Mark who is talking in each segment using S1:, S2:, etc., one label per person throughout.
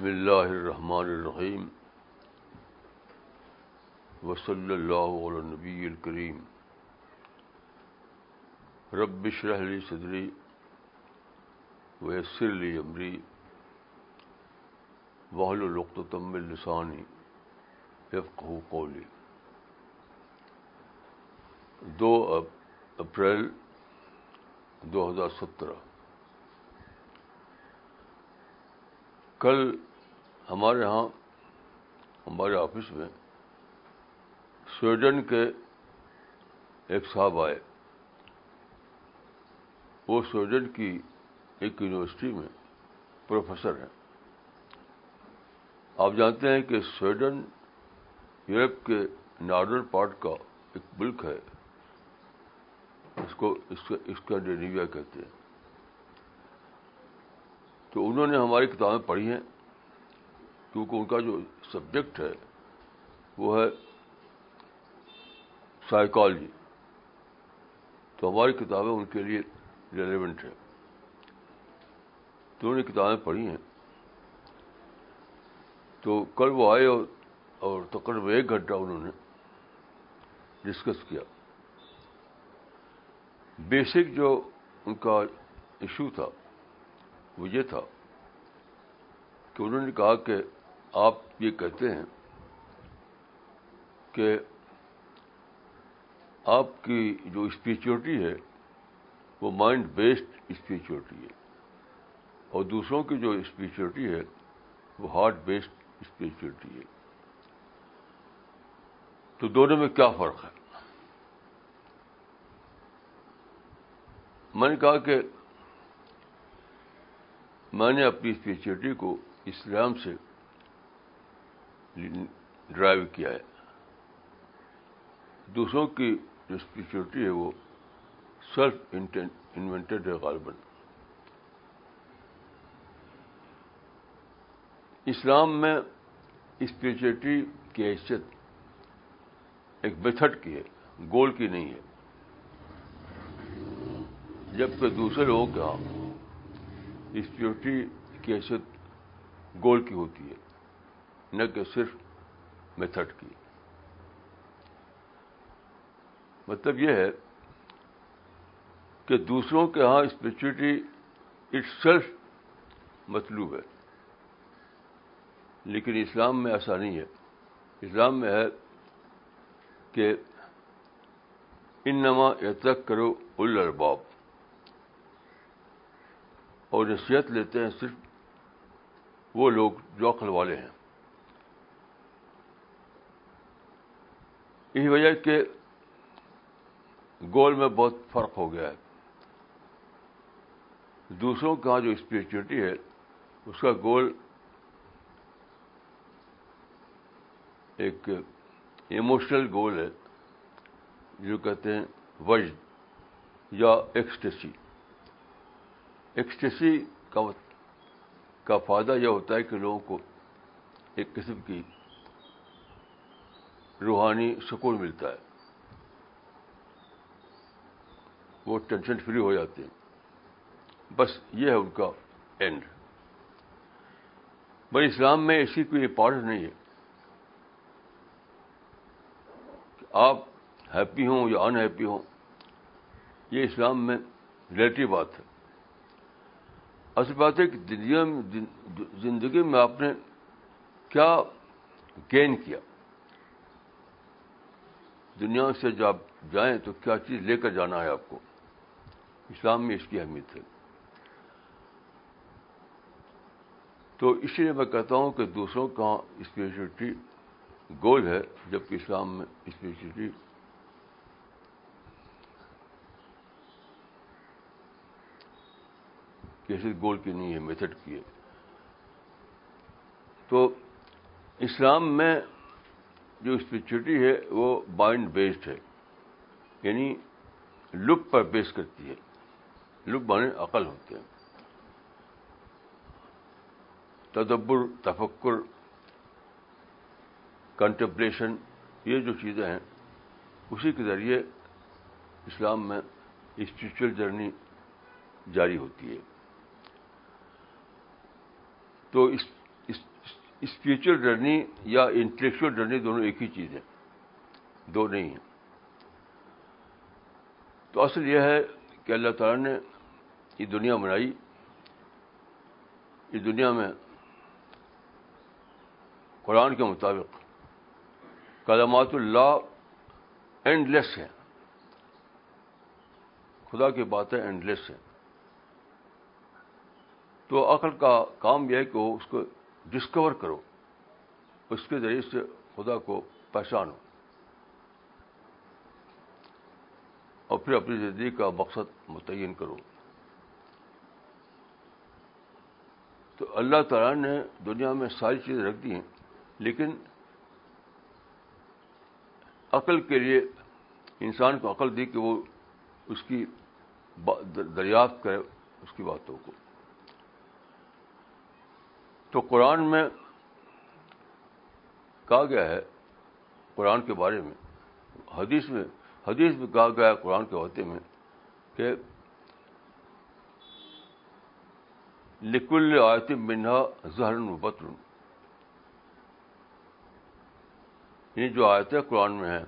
S1: بسم اللہ الرحمن الرحیم وصلی اللہ نبی الکریم رب لی صدری ویسر وحل عمری تم لسانی افق قولی دو اپریل دو ہزار سترہ کل ہمارے یہاں ہمارے آفس میں سویڈن کے ایک صاحب آئے وہ سویڈن کی ایک یونیورسٹی میں پروفیسر ہیں آپ جانتے ہیں کہ سویڈن یورپ کے نارڈر پارٹ کا ایک ملک ہے اس کو اس کا ڈینیویا کہتے ہیں تو انہوں نے ہماری کتابیں پڑھی ہیں کیونکہ ان کا جو سبجیکٹ ہے وہ ہے سائیکالوجی تو ہماری کتابیں ان کے لیے ریلیونٹ ہیں تو انہوں نے کتابیں پڑھی ہیں تو کل وہ آئے اور اور تقریباً ایک گھنٹہ انہوں نے ڈسکس کیا بیسک جو ان کا ایشو تھا وہ یہ تھا کہ انہوں نے کہا کہ آپ یہ کہتے ہیں کہ آپ کی جو اسپریچولیٹی ہے وہ مائنڈ بیسڈ اسپریچولیٹی ہے اور دوسروں کی جو اسپریچولیٹی ہے وہ ہارٹ بیسڈ اسپریچولیٹی ہے تو دونوں میں کیا فرق ہے میں نے کہا کہ میں نے اپنی اسپریچولیٹی کو اسلام سے ڈرائیو کیا ہے دوسروں کی جو اسپیچورٹی ہے وہ سیلف انوینٹیڈ ہے غالباً اسلام میں اسپیچورٹی کی حیثیت ایک میتھڈ کی ہے گول کی نہیں ہے جب دوسرے لوگوں کے یہاں اسپیورٹی کی حیثیت گول کی ہوتی ہے نہ کہ صرف میتھڈ کی مطلب یہ ہے کہ دوسروں کے ہاں اسپرچولیٹی اٹ سیلف مطلوب ہے لیکن اسلام میں ایسا نہیں ہے اسلام میں ہے کہ انما اعتق کرو الرباب اور نصیحت لیتے ہیں صرف وہ لوگ جو عقل والے ہیں اسی وجہ کہ گول میں بہت فرق ہو گیا ہے دوسروں کا جو اسپرچولیٹی ہے اس کا گول ایک ایموشنل گول ہے جو کہتے ہیں وجد یا ایکسٹیسی ایکسٹیسی کا فائدہ یہ ہوتا ہے کہ لوگوں کو ایک قسم کی روحانی سکون ملتا ہے وہ ٹینشن فری ہو جاتے ہیں بس یہ ہے ان کا اینڈ بھائی اسلام میں ایسی کوئی امپورٹنس نہیں ہے آپ ہیپی ہوں یا ان ہیپی ہوں یہ اسلام میں ریلیٹو بات ہے اصل بات ہے کہ زندگی میں آپ نے کیا گین کیا دنیا سے جب آپ جائیں تو کیا چیز لے کر جانا ہے آپ کو اسلام میں اس کی اہمیت ہے تو اس لیے میں کہتا ہوں کہ دوسروں کا اسپیشلٹی گول ہے جبکہ اسلام میں کیسے گول کی نہیں ہے میتھڈ کی ہے تو اسلام میں جو اسپرچولیٹی ہے وہ مائنڈ بیسڈ ہے یعنی لپ پر بیس کرتی ہے لپ بانے عقل ہوتے ہیں تدبر تفکر کنٹمپلیشن یہ جو چیزیں ہیں اسی کے ذریعے اسلام میں اسپرچل جرنی جاری ہوتی ہے تو اس اسپریچل جرنی یا انٹلیکچوئل جرنی دونوں ایک ہی چیز ہے دو نہیں ہیں تو اصل یہ ہے کہ اللہ تعالیٰ نے یہ دنیا بنائی اس دنیا میں قرآن کے مطابق کلمات اللہ اینڈ لیس ہے خدا کی باتیں اینڈ لیس ہیں تو عقل کا کام یہ ہے کہ وہ اس کو ڈسکور کرو اس کے ذریعے سے خدا کو پہچانو اور پھر اپنی زندگی کا مقصد متعین کرو تو اللہ تعالیٰ نے دنیا میں ساری چیزیں رکھ دی ہیں لیکن عقل کے لیے انسان کو عقل دی کہ وہ اس کی دریافت کرے اس کی باتوں کو تو قرآن میں کہا گیا ہے قرآن کے بارے میں حدیث میں حدیث میں کہا گیا ہے قرآن کے عہدے میں کہ لکل آیت منہا زہر و بطرن یہ یعنی جو آیتیں قرآن میں ہیں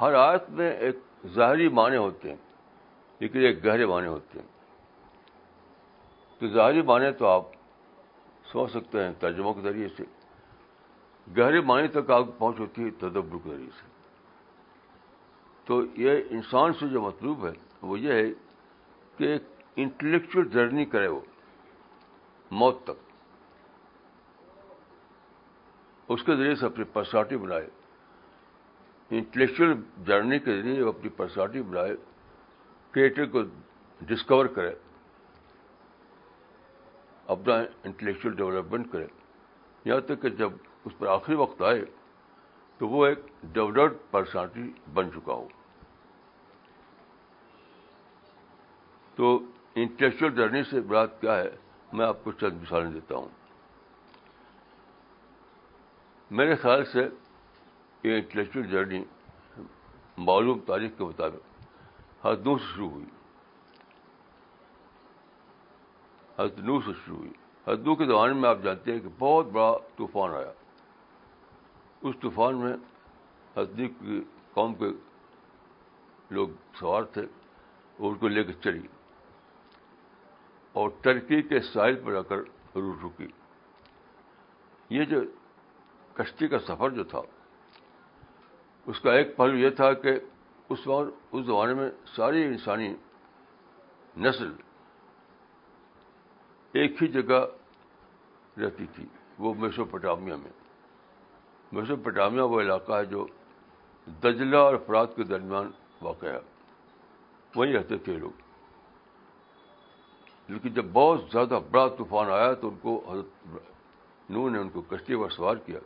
S1: ہر آیت میں ایک ظاہری معنی ہوتے ہیں لیکن ایک گہرے معنی ہوتے ہیں تو ظاہری معنی تو آپ سمجھ سکتے ہیں ترجمہ کے ذریعے سے گہرے معنی تک آگ پہنچ ہوتی ہے تدبر کے ذریعے سے تو یہ انسان سے جو مطلوب ہے وہ یہ ہے کہ ایک انٹلیکچوئل جرنی کرے وہ موت تک اس کے ذریعے سے اپنی پرسنالٹی بنائے انٹلیکچوئل جرنی کے ذریعے وہ اپنی پرسنالٹی بنائے کریٹر کو ڈسکور کرے اپنا انٹلیکچوئل ڈیولپمنٹ کرے یہاں تک کہ جب اس پر آخری وقت آئے تو وہ ایک ڈیولپڈ پرسنالٹی بن چکا ہو تو انٹلیکچوئل جرنی سے بات کیا ہے میں آپ کو چند مثالیں دیتا ہوں میرے خیال سے یہ انٹلیکچوئل جرنی معلوم تاریخ کے مطابق ہر دور سے شروع ہوئی حضرت نو سے شروع ہوئی حضرت نو کے زمانے میں آپ جانتے ہیں کہ بہت بڑا طوفان آیا اس طوفان میں حضرت کی قوم کے لوگ سوار تھے اور ان کو لے کے چلی اور ٹرکی کے ساحل پر آ کر رو رکی یہ جو کشتی کا سفر جو تھا اس کا ایک پہلو یہ تھا کہ اس وقت اس زمانے میں ساری انسانی نسل ایک ہی جگہ رہتی تھی وہ میسوپٹامیا میں میسوپٹامیا وہ علاقہ ہے جو دجلہ اور افراد کے درمیان واقع ہے وہیں رہتے تھے لوگ لیکن جب بہت زیادہ بڑا طوفان آیا تو ان کو حضرت نو نے ان کو کشتی پر سوار کیا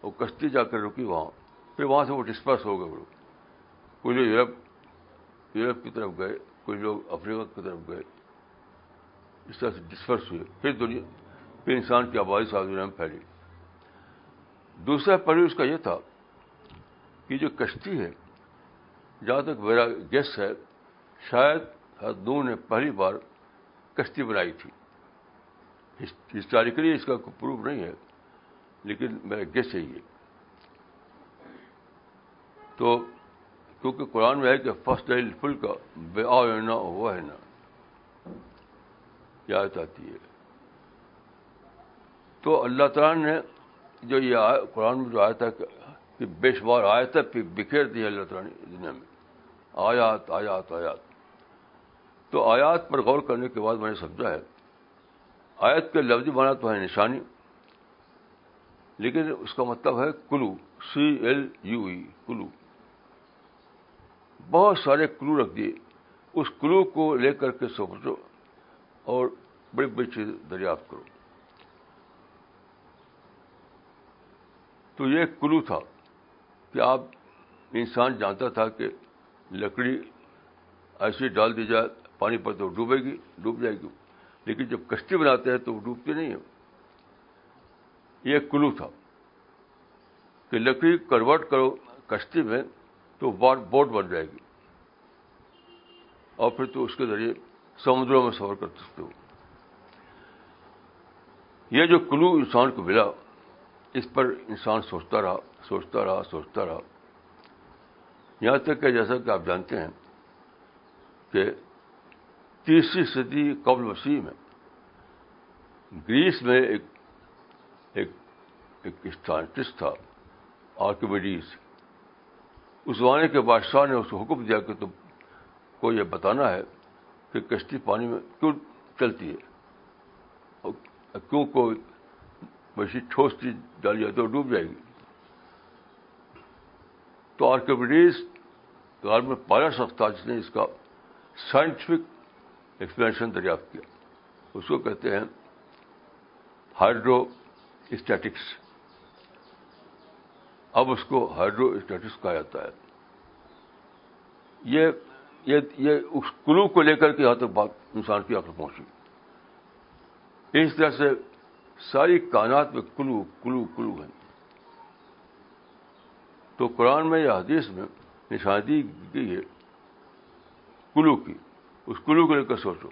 S1: اور کشتی جا کر رکی وہاں پھر وہاں سے وہ ڈسپرس ہو گئے وہ لوگ کوئی لوگ یورپ یورپ کی طرف گئے کوئی لوگ افریقہ کی طرف گئے اس طرح سے ڈسپرس ہوئے پھر دنیا پھر انسان کی آبادی ساری دنیا میں پھیلی دوسرا پہلو اس کا یہ تھا کہ جو کشتی ہے جہاں تک میرا گیس ہے شاید ہر نے پہلی بار کشتی بنائی تھی ہسٹوریکلی اس کا کوئی پروف نہیں ہے لیکن میرا گیس ہے یہ تو قرآن میں ہے کہ فسٹ ڈیل فل کا بے آنا ہوا ہے نا آتی ہے تو اللہ تعالیٰ نے جو یہ قرآن میں جو آیا تھا کہ بے شمار آیت پہ بکھیر دی اللہ تعالیٰ نے دنیا میں آیات آیات آیات تو آیات پر غور کرنے کے بعد میں نے سمجھا ہے آیت کے لفظی بنا تو ہے نشانی لیکن اس کا مطلب ہے clue C L U E clue بہت سارے کلو رکھ دیے اس کلو کو لے کر کے سوچو اور بڑی بڑی چیز دریافت کرو تو یہ کلو تھا کہ آپ انسان جانتا تھا کہ لکڑی ایسی ڈال دی جائے پانی پر تو ڈوبے گی ڈوب جائے گی لیکن جب کشتی بناتے ہیں تو وہ ڈوبتی نہیں ہے یہ کلو تھا کہ لکڑی کنورٹ کرو کشتی میں تو بوٹ بن جائے گی اور پھر تو اس کے ذریعے سمندروں میں سفر کر سکتے ہو یہ جو کلو انسان کو ملا اس پر انسان سوچتا رہا سوچتا رہا سوچتا رہا یہاں تک کہ جیسا کہ آپ جانتے ہیں کہ تیسری صدی قبل مسیح میں گریس میں ایک ایک ایک سائنٹسٹ تھا آرکیمیڈیز اس زمانے کے بادشاہ نے اس کو حکم دیا کہ تم کو یہ بتانا ہے کہ کشتی پانی میں کیوں چلتی ہے اور کیوں کوئی ویسی ٹھوس چیز ڈالی جاتی ہے اور ڈوب جائے گی تو کار میں تھا جس نے اس کا سائنٹیفک ایکسپلینیشن دریافت کیا اس کو کہتے ہیں ہائیڈرو اسٹیٹکس اب اس کو ہائیڈرو اسٹیٹکس کہا جاتا ہے یہ یہ یہ اس کلو کو لے کر کے یہاں تک بات انسان کی آخر پہنچی اس طرح سے ساری کائنات میں کلو کلو کلو ہیں تو قرآن میں یا حدیث میں گئی ہے کلو کی اس کلو کو لے کر سوچو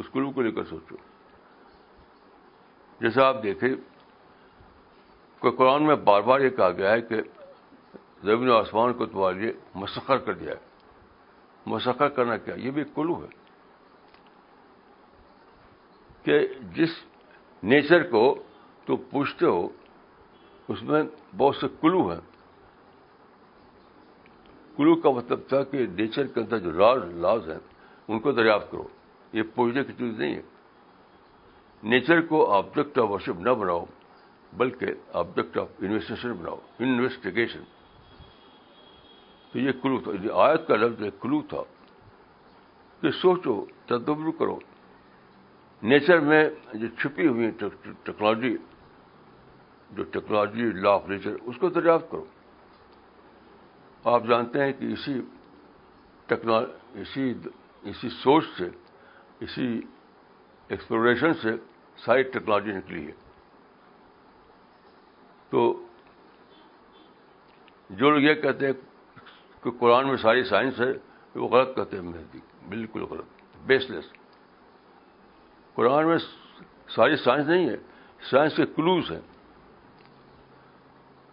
S1: اس کلو کو لے کر سوچو جیسا آپ دیکھیں کہ قرآن میں بار بار یہ کہا گیا ہے کہ زمین و آسمان کو تمہارے لیے مسخر کر دیا ہے مسخر کرنا کیا یہ بھی ایک کلو ہے کہ جس نیچر کو تو پوچھتے ہو اس میں بہت سے کلو ہیں کلو کا مطلب تھا کہ نیچر کے اندر جو لاز لاز ہیں ان کو دریافت کرو یہ پوچھنے کی چیز نہیں ہے نیچر کو آبجیکٹ آف ورشپ نہ بناؤ بلکہ آبجیکٹ آف انویسٹیشن بناؤ انویسٹیگیشن تو یہ کلو تھا یہ آیت کا لفظ ایک کلو تھا کہ سوچو تدبر کرو نیچر میں جو چھپی ہوئی ٹیکنالوجی جو ٹیکنالوجی لا آف نیچر اس کو دریافت کرو آپ جانتے ہیں کہ اسی اسی ٹیکنالوجی اسی سوچ سے اسی ایکسپلوریشن سے ساری ٹیکنالوجی نکلی ہے تو جو لوگ یہ کہتے ہیں کہ قرآن میں ساری سائنس ہے وہ غلط کہتے ہیں مہندی بالکل غلط بیس لیس قرآن میں ساری سائنس نہیں ہے سائنس کے کلوز ہیں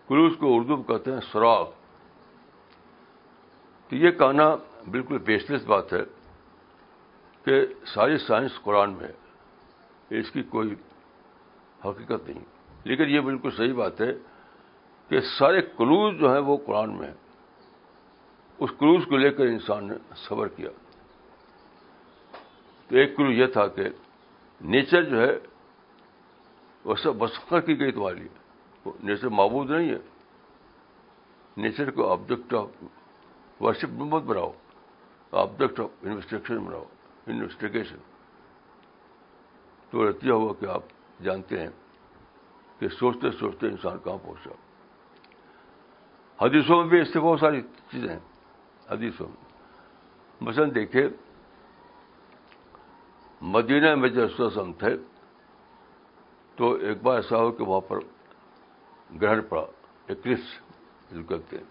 S1: کلوز کو اردو میں کہتے ہیں سراغ تو یہ کہنا بالکل بیس لیس بات ہے کہ ساری سائنس قرآن میں ہے اس کی کوئی حقیقت نہیں لیکن یہ بالکل صحیح بات ہے کہ سارے کلوز جو ہیں وہ قرآن میں ہیں اس کروز کو لے کر انسان نے صبر کیا تو ایک کلو یہ تھا کہ نیچر جو ہے وہ سب بسخر کی گئی تو والی نیچر معبود نہیں ہے نیچر کو آبجیکٹ آف ورشپ مت بناؤ آبجیکٹ آف انویسٹیگیشن بناؤ انویسٹیگیشن تو ہوا کہ آپ جانتے ہیں کہ سوچتے سوچتے انسان کہاں پہنچا حدیثوں میں بھی سے بہت ساری چیزیں ہیں حدیثوں میں مثلاً دیکھیں مدینہ میں جب تھے تو ایک بار ایسا ہو کہ وہاں پر گرہن پڑا کہتے ہیں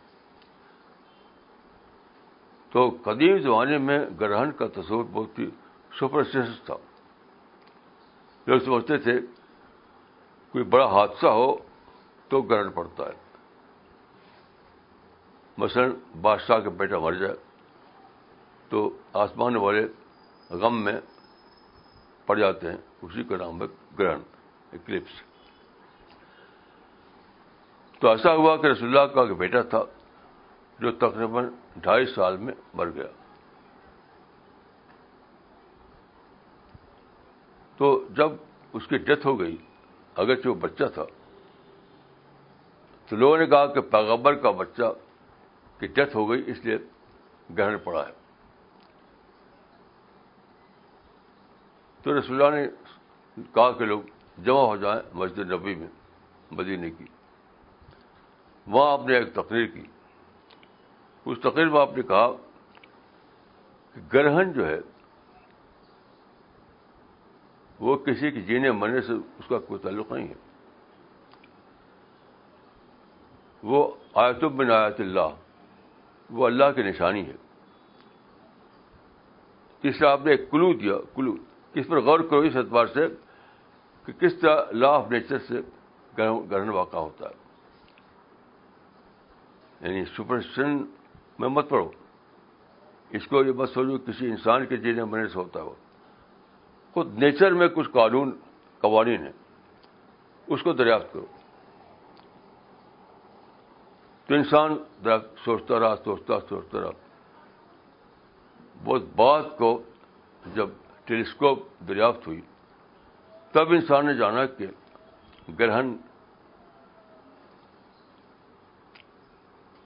S1: تو قدیم زمانے میں گرہن کا تصور بہت ہی سپرس تھا لوگ سمجھتے تھے کوئی بڑا حادثہ ہو تو گرہن پڑتا ہے مثلاً بادشاہ کا بیٹا مر جائے تو آسمان والے غم میں پڑ جاتے ہیں اسی کا نام ہے گرہن اکلپس تو ایسا ہوا کہ رسول اللہ کا ایک بیٹا تھا جو تقریباً ڈھائی سال میں مر گیا تو جب اس کی ڈیتھ ہو گئی اگرچہ وہ بچہ تھا تو لوگوں نے کہا کہ پیغبر کا بچہ کہ ڈیتھ ہو گئی اس لیے گرہن پڑا ہے تو رسول اللہ نے کہا کہ لوگ جمع ہو جائیں مسجد نبی میں مدینے کی وہاں آپ نے ایک تقریر کی اس تقریر میں آپ نے کہا کہ گرہن جو ہے وہ کسی کے جینے مرنے سے اس کا کوئی تعلق نہیں ہے وہ بن آیت اللہ وہ اللہ کی نشانی ہے اس طرح آپ نے ایک کلو دیا کلو کس پر غور کرو اس اعتبار سے کہ کس طرح لا آف نیچر سے گرہن واقع ہوتا ہے یعنی سپرسٹیشن میں مت پڑھو اس کو یہ مت سوچو کسی انسان کے جینے بنے سے ہوتا ہو خود نیچر میں کچھ قانون قوانین ہیں اس کو دریافت کرو تو انسان سوچتا رہا سوچتا سوچتا رہا بہت بات کو جب ٹیلیسکوپ دریافت ہوئی تب انسان نے جانا کہ گرہن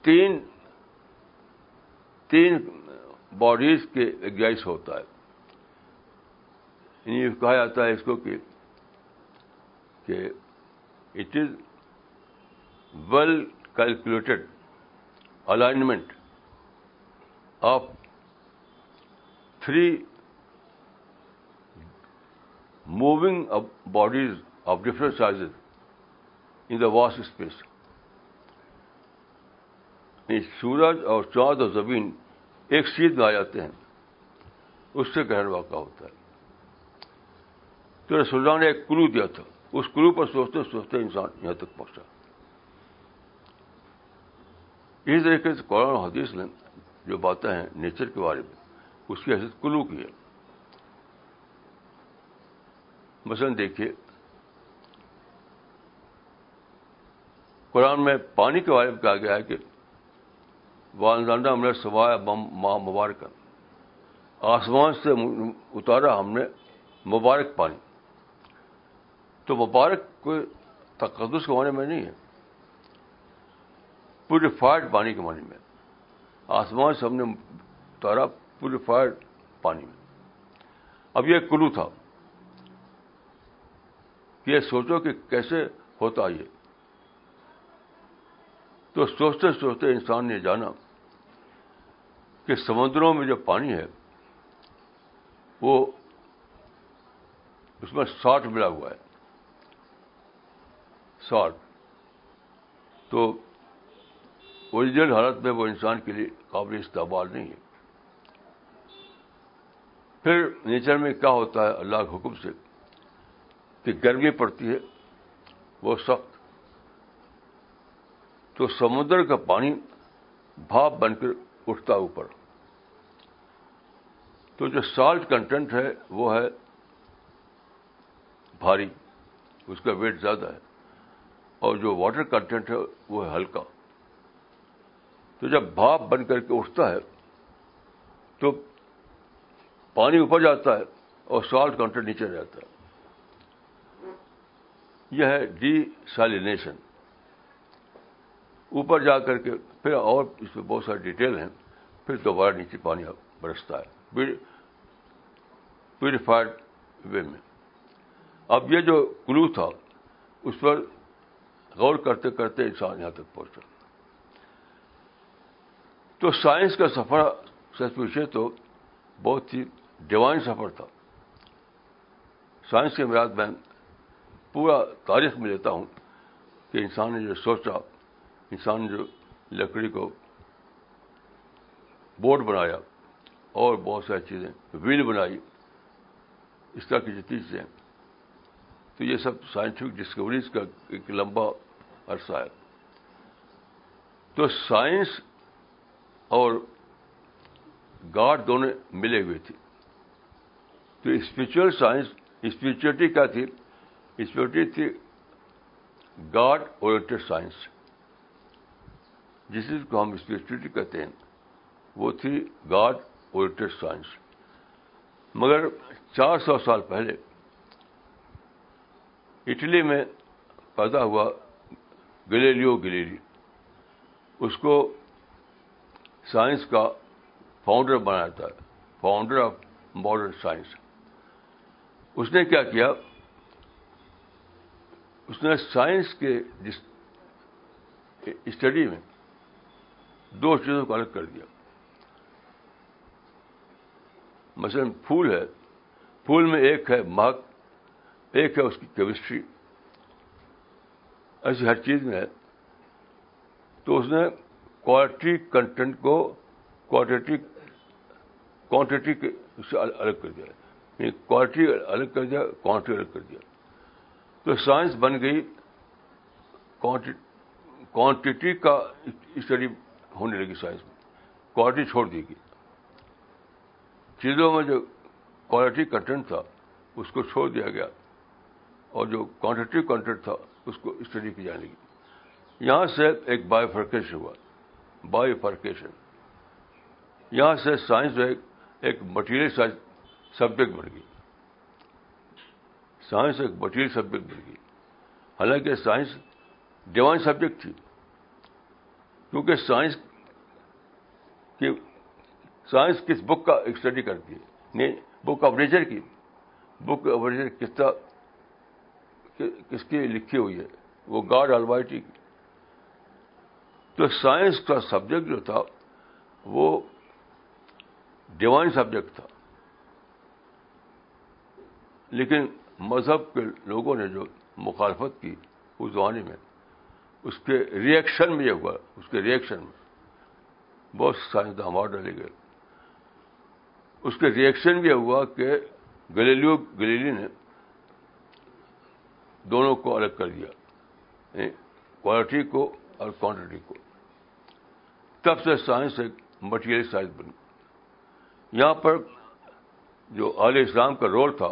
S1: تین تین باڈیز کے اگیس ہوتا ہے یعنی کہا جاتا ہے اس کو کہ it is well calculated alignment of three moving bodies of different size in the vast space سورج اور چاند اور زمین ایک سیدھ میں آ جاتے ہیں اس سے گہر واقع ہوتا ہے تو سرجا نے ایک کلو دیا تھا اس کلو پر سوچتے سوچتے انسان یہاں تک پہنچا اسی طریقے سے قرآن و حدیث نے جو باتیں ہیں نیچر کے بارے میں اس کی حیثیت کلو کی ہے مثلاً دیکھیے قرآن میں پانی کے بارے میں کہا گیا ہے کہ والدانڈا ہم نے سبھایا ماں مبارک آسمان سے اتارا ہم نے مبارک پانی تو مبارک کوئی تقدس کے معنی میں نہیں ہے پیوریفائڈ پانی کے معنی میں آسمان سے ہم نے تارا پیوریفائڈ پانی میں اب یہ کلو تھا کہ یہ سوچو کہ کیسے ہوتا یہ تو سوچتے سوچتے انسان نے جانا کہ سمندروں میں جو پانی ہے وہ اس میں ساٹھ ملا ہوا ہے ساٹھ تو اوریجنل حالت میں وہ انسان کے لیے قابل استعمال نہیں ہے پھر نیچر میں کیا ہوتا ہے اللہ کے حکم سے کہ گرمی پڑتی ہے وہ سخت تو سمندر کا پانی بھاپ بن کر اٹھتا اوپر تو جو سالٹ کنٹینٹ ہے وہ ہے بھاری اس کا ویٹ زیادہ ہے اور جو واٹر کنٹینٹ ہے وہ ہے ہلکا تو جب بھاپ بن کر کے اٹھتا ہے تو پانی اوپر جاتا ہے اور سالٹ کاؤنٹر نیچے جاتا ہے یہ ہے ڈی سیلینیشن اوپر جا کر کے پھر اور اس میں بہت ساری ڈیٹیل ہیں پھر دوبارہ نیچے پانی برستا ہے پیوریفائڈ وے میں اب یہ جو کلو تھا اس پر غور کرتے کرتے انسان یہاں تک پہنچا تو سائنس کا سفر سچ پوچھے تو بہت ہی ڈیوائن سفر تھا سائنس کے میرا میں پورا تاریخ میں لیتا ہوں کہ انسان نے جو سوچا انسان نے جو لکڑی کو بورڈ بنایا اور بہت ساری چیزیں ویل بنائی اس طرح کی جتنی چیزیں تو یہ سب سائنٹیفک ڈسکوریز کا ایک لمبا عرصہ ہے تو سائنس اور گاڈ دونوں ملے ہوئے تھے تو اسپرچل سائنس اسپرچولیٹی کیا تھی اسپرچولیٹی تھی گاڈ اور جس کو ہم اسپرچولیٹی کہتے ہیں وہ تھی گاڈ اور مگر چار سو سال پہلے اٹلی میں پیدا ہوا گلیریو گلیری اس کو سائنس کا فاؤنڈر بنایا تھا فاؤنڈر آف ماڈرن سائنس اس نے کیا کیا اس نے سائنس کے اسٹڈی میں دو چیزوں کو الگ کر دیا مثلاً پھول ہے پھول میں ایک ہے مہک ایک ہے اس کی کیمسٹری ایسی ہر چیز میں ہے تو اس نے کوالٹی کنٹینٹ کو کوانٹٹی الگ کر دیا کوالٹی یعنی الگ کر دیا کوانٹٹی الگ کر دیا تو سائنس بن گئی کوانٹٹی کا اسٹڈی ہونے لگی سائنس میں کوالٹی چھوڑ دی گئی چیزوں میں جو کوالٹی کنٹینٹ تھا اس کو چھوڑ دیا گیا اور جو کوانٹیٹیو کنٹینٹ تھا اس کو اسٹڈی کی جانے گی یہاں سے ایک بایو ہوا بائی فرکیشن یہاں سے سائنس جو ہے ایک مٹیریل سبجیکٹ بن گئی سائنس ایک مٹیریل سبجیکٹ بن گئی حالانکہ سائنس ڈیوائن سبجیکٹ تھی کیونکہ سائنس سائنس کی کس بک کا اسٹڈی کرتی ہے نہیں بک آف نیچر کی بک آف نیچر کس طرح کس کی لکھی ہوئی ہے وہ گاڈ کی تو سائنس کا سبجیکٹ جو تھا وہ ڈیوائن سبجیکٹ تھا لیکن مذہب کے لوگوں نے جو مخالفت کی اس زمانے میں اس کے ریئیکشن میں یہ ہوا اس کے ریئیکشن میں بہت سائنسداں مار ڈالے گئے اس کے ریئیکشن بھی یہ ہوا کہ گلیلو گلیلی نے دونوں کو الگ کر دیا کوالٹی یعنی کو اور کوانٹٹی کو تب سے سائنس ایک مٹیریل سائنس بنی یہاں پر جو علیہ اسلام کا رول تھا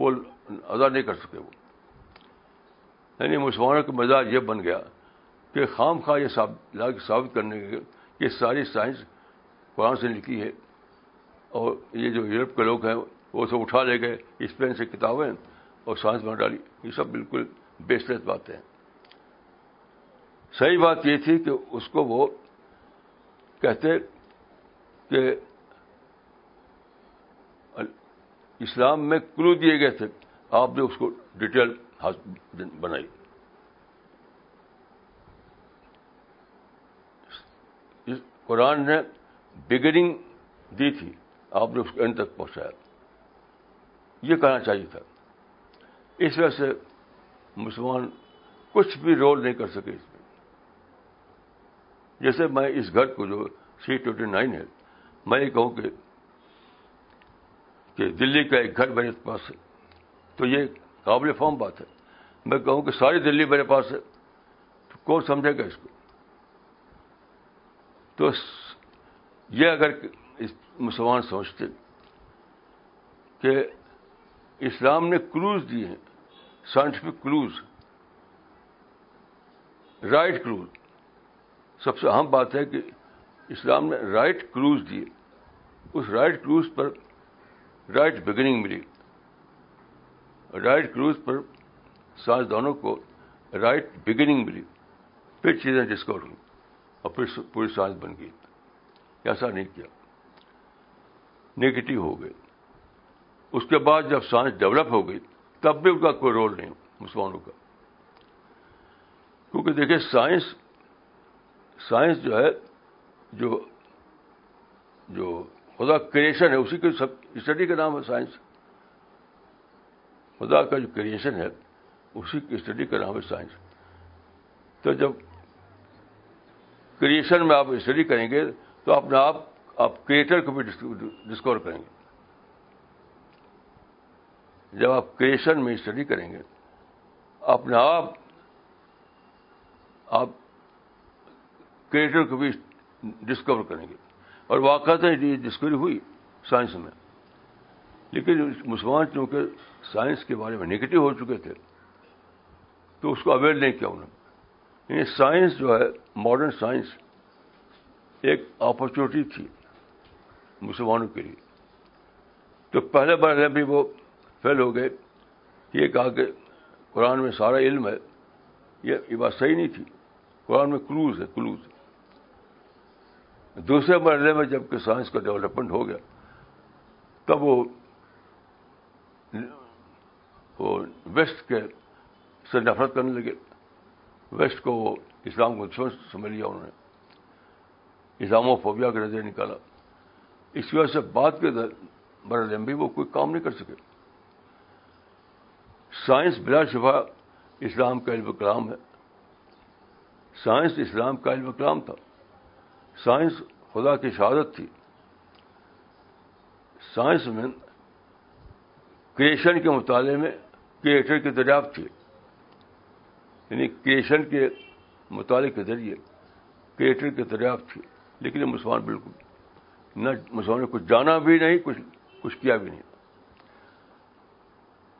S1: وہ ادا نہیں کر سکے وہ یعنی مسلمانوں کا مزاج یہ بن گیا کہ خام خواہ یہ ثابت کرنے کے یہ ساری سائنس قرآن سے لکھی ہے اور یہ جو یورپ کے لوگ ہیں وہ سب اٹھا لے گئے اسپین سے کتابیں اور سائنس بنا ڈالی یہ سب بالکل بیسلیس باتیں ہیں صحیح بات یہ تھی کہ اس کو وہ کہتے کہ اسلام میں کلو دیے گئے تھے آپ نے اس کو ڈیٹیل ہاں بنائی قرآن نے بگننگ دی تھی آپ نے اس کو اینڈ تک پہنچایا یہ کہنا چاہیے تھا اس وجہ سے مسلمان کچھ بھی رول نہیں کر سکے جیسے میں اس گھر کو جو سی ٹوینٹی نائن ہے میں یہ کہوں کہ کہ دلی کا ایک گھر میرے پاس ہے تو یہ قابل فارم بات ہے میں کہوں کہ ساری دلی میرے پاس ہے تو کون سمجھے گا اس کو تو یہ اگر مسلمان سوچتے کہ اسلام نے کلوز دیے ہیں سائنٹیفک کلوز رائٹ کلوز سب سے اہم بات ہے کہ اسلام نے رائٹ کروز دیے اس رائٹ کلوز پر رائٹ بگننگ ملی رائٹ کروز پر سائنسدانوں کو رائٹ بگننگ ملی پھر چیزیں ڈسکور ہوئیں اور پھر پوری سائنس بن گئی ایسا نہیں کیا نگیٹو ہو گئے اس کے بعد جب سائنس ڈیولپ ہو گئی تب بھی ان کا کوئی رول نہیں مسلمانوں کا کیونکہ دیکھیں سائنس سائنس جو ہے جو جو خدا کریشن ہے اسی کے اسٹڈی کا نام ہے سائنس خدا کا جو کریشن ہے اسی کی اسٹڈی کا نام ہے سائنس تو جب کریشن میں آپ اسٹڈی کریں گے تو اپنا آپ آپ کریٹر کو بھی ڈسکور کریں گے جب آپ کریشن میں اسٹڈی کریں گے اپنے آپ آپ کریٹر کو بھی ڈسکور کریں گے اور واقعات ڈسکوری ہوئی سائنس میں لیکن مسلمان چونکہ سائنس کے بارے میں نگیٹو ہو چکے تھے تو اس کو اویئر نہیں کیا انہوں نے یعنی سائنس جو ہے ماڈرن سائنس ایک اپرچونیٹی تھی مسلمانوں کے لیے تو پہلے پہلے بھی وہ فیل ہو گئے یہ کہا کہ قرآن میں سارا علم ہے یہ بات صحیح نہیں تھی قرآن میں کلوز ہے کلوز دوسرے مرحلے میں جب کہ سائنس کا ڈیولپمنٹ ہو گیا تب وہ ویسٹ کے سے نفرت کرنے لگے ویسٹ کو وہ اسلام کو دشمن سمجھ لیا انہوں نے اسلام و فوبیا کے نظر نکالا اس کی وجہ سے بعد کے مرحلے میں بھی وہ کوئی کام نہیں کر سکے سائنس بلا شفا اسلام کا علم کلام ہے سائنس اسلام کا علم کلام تھا سائنس خدا کی شہادت تھی سائنس میں کریشن کے مطالعے میں کریٹر کی دریافت تھی یعنی کریشن کے مطالعے کے ذریعے کریٹر کی دریافت تھی لیکن یہ مسلمان بالکل نہ مسلمان نے کچھ جانا بھی نہیں کچھ کچھ کیا بھی نہیں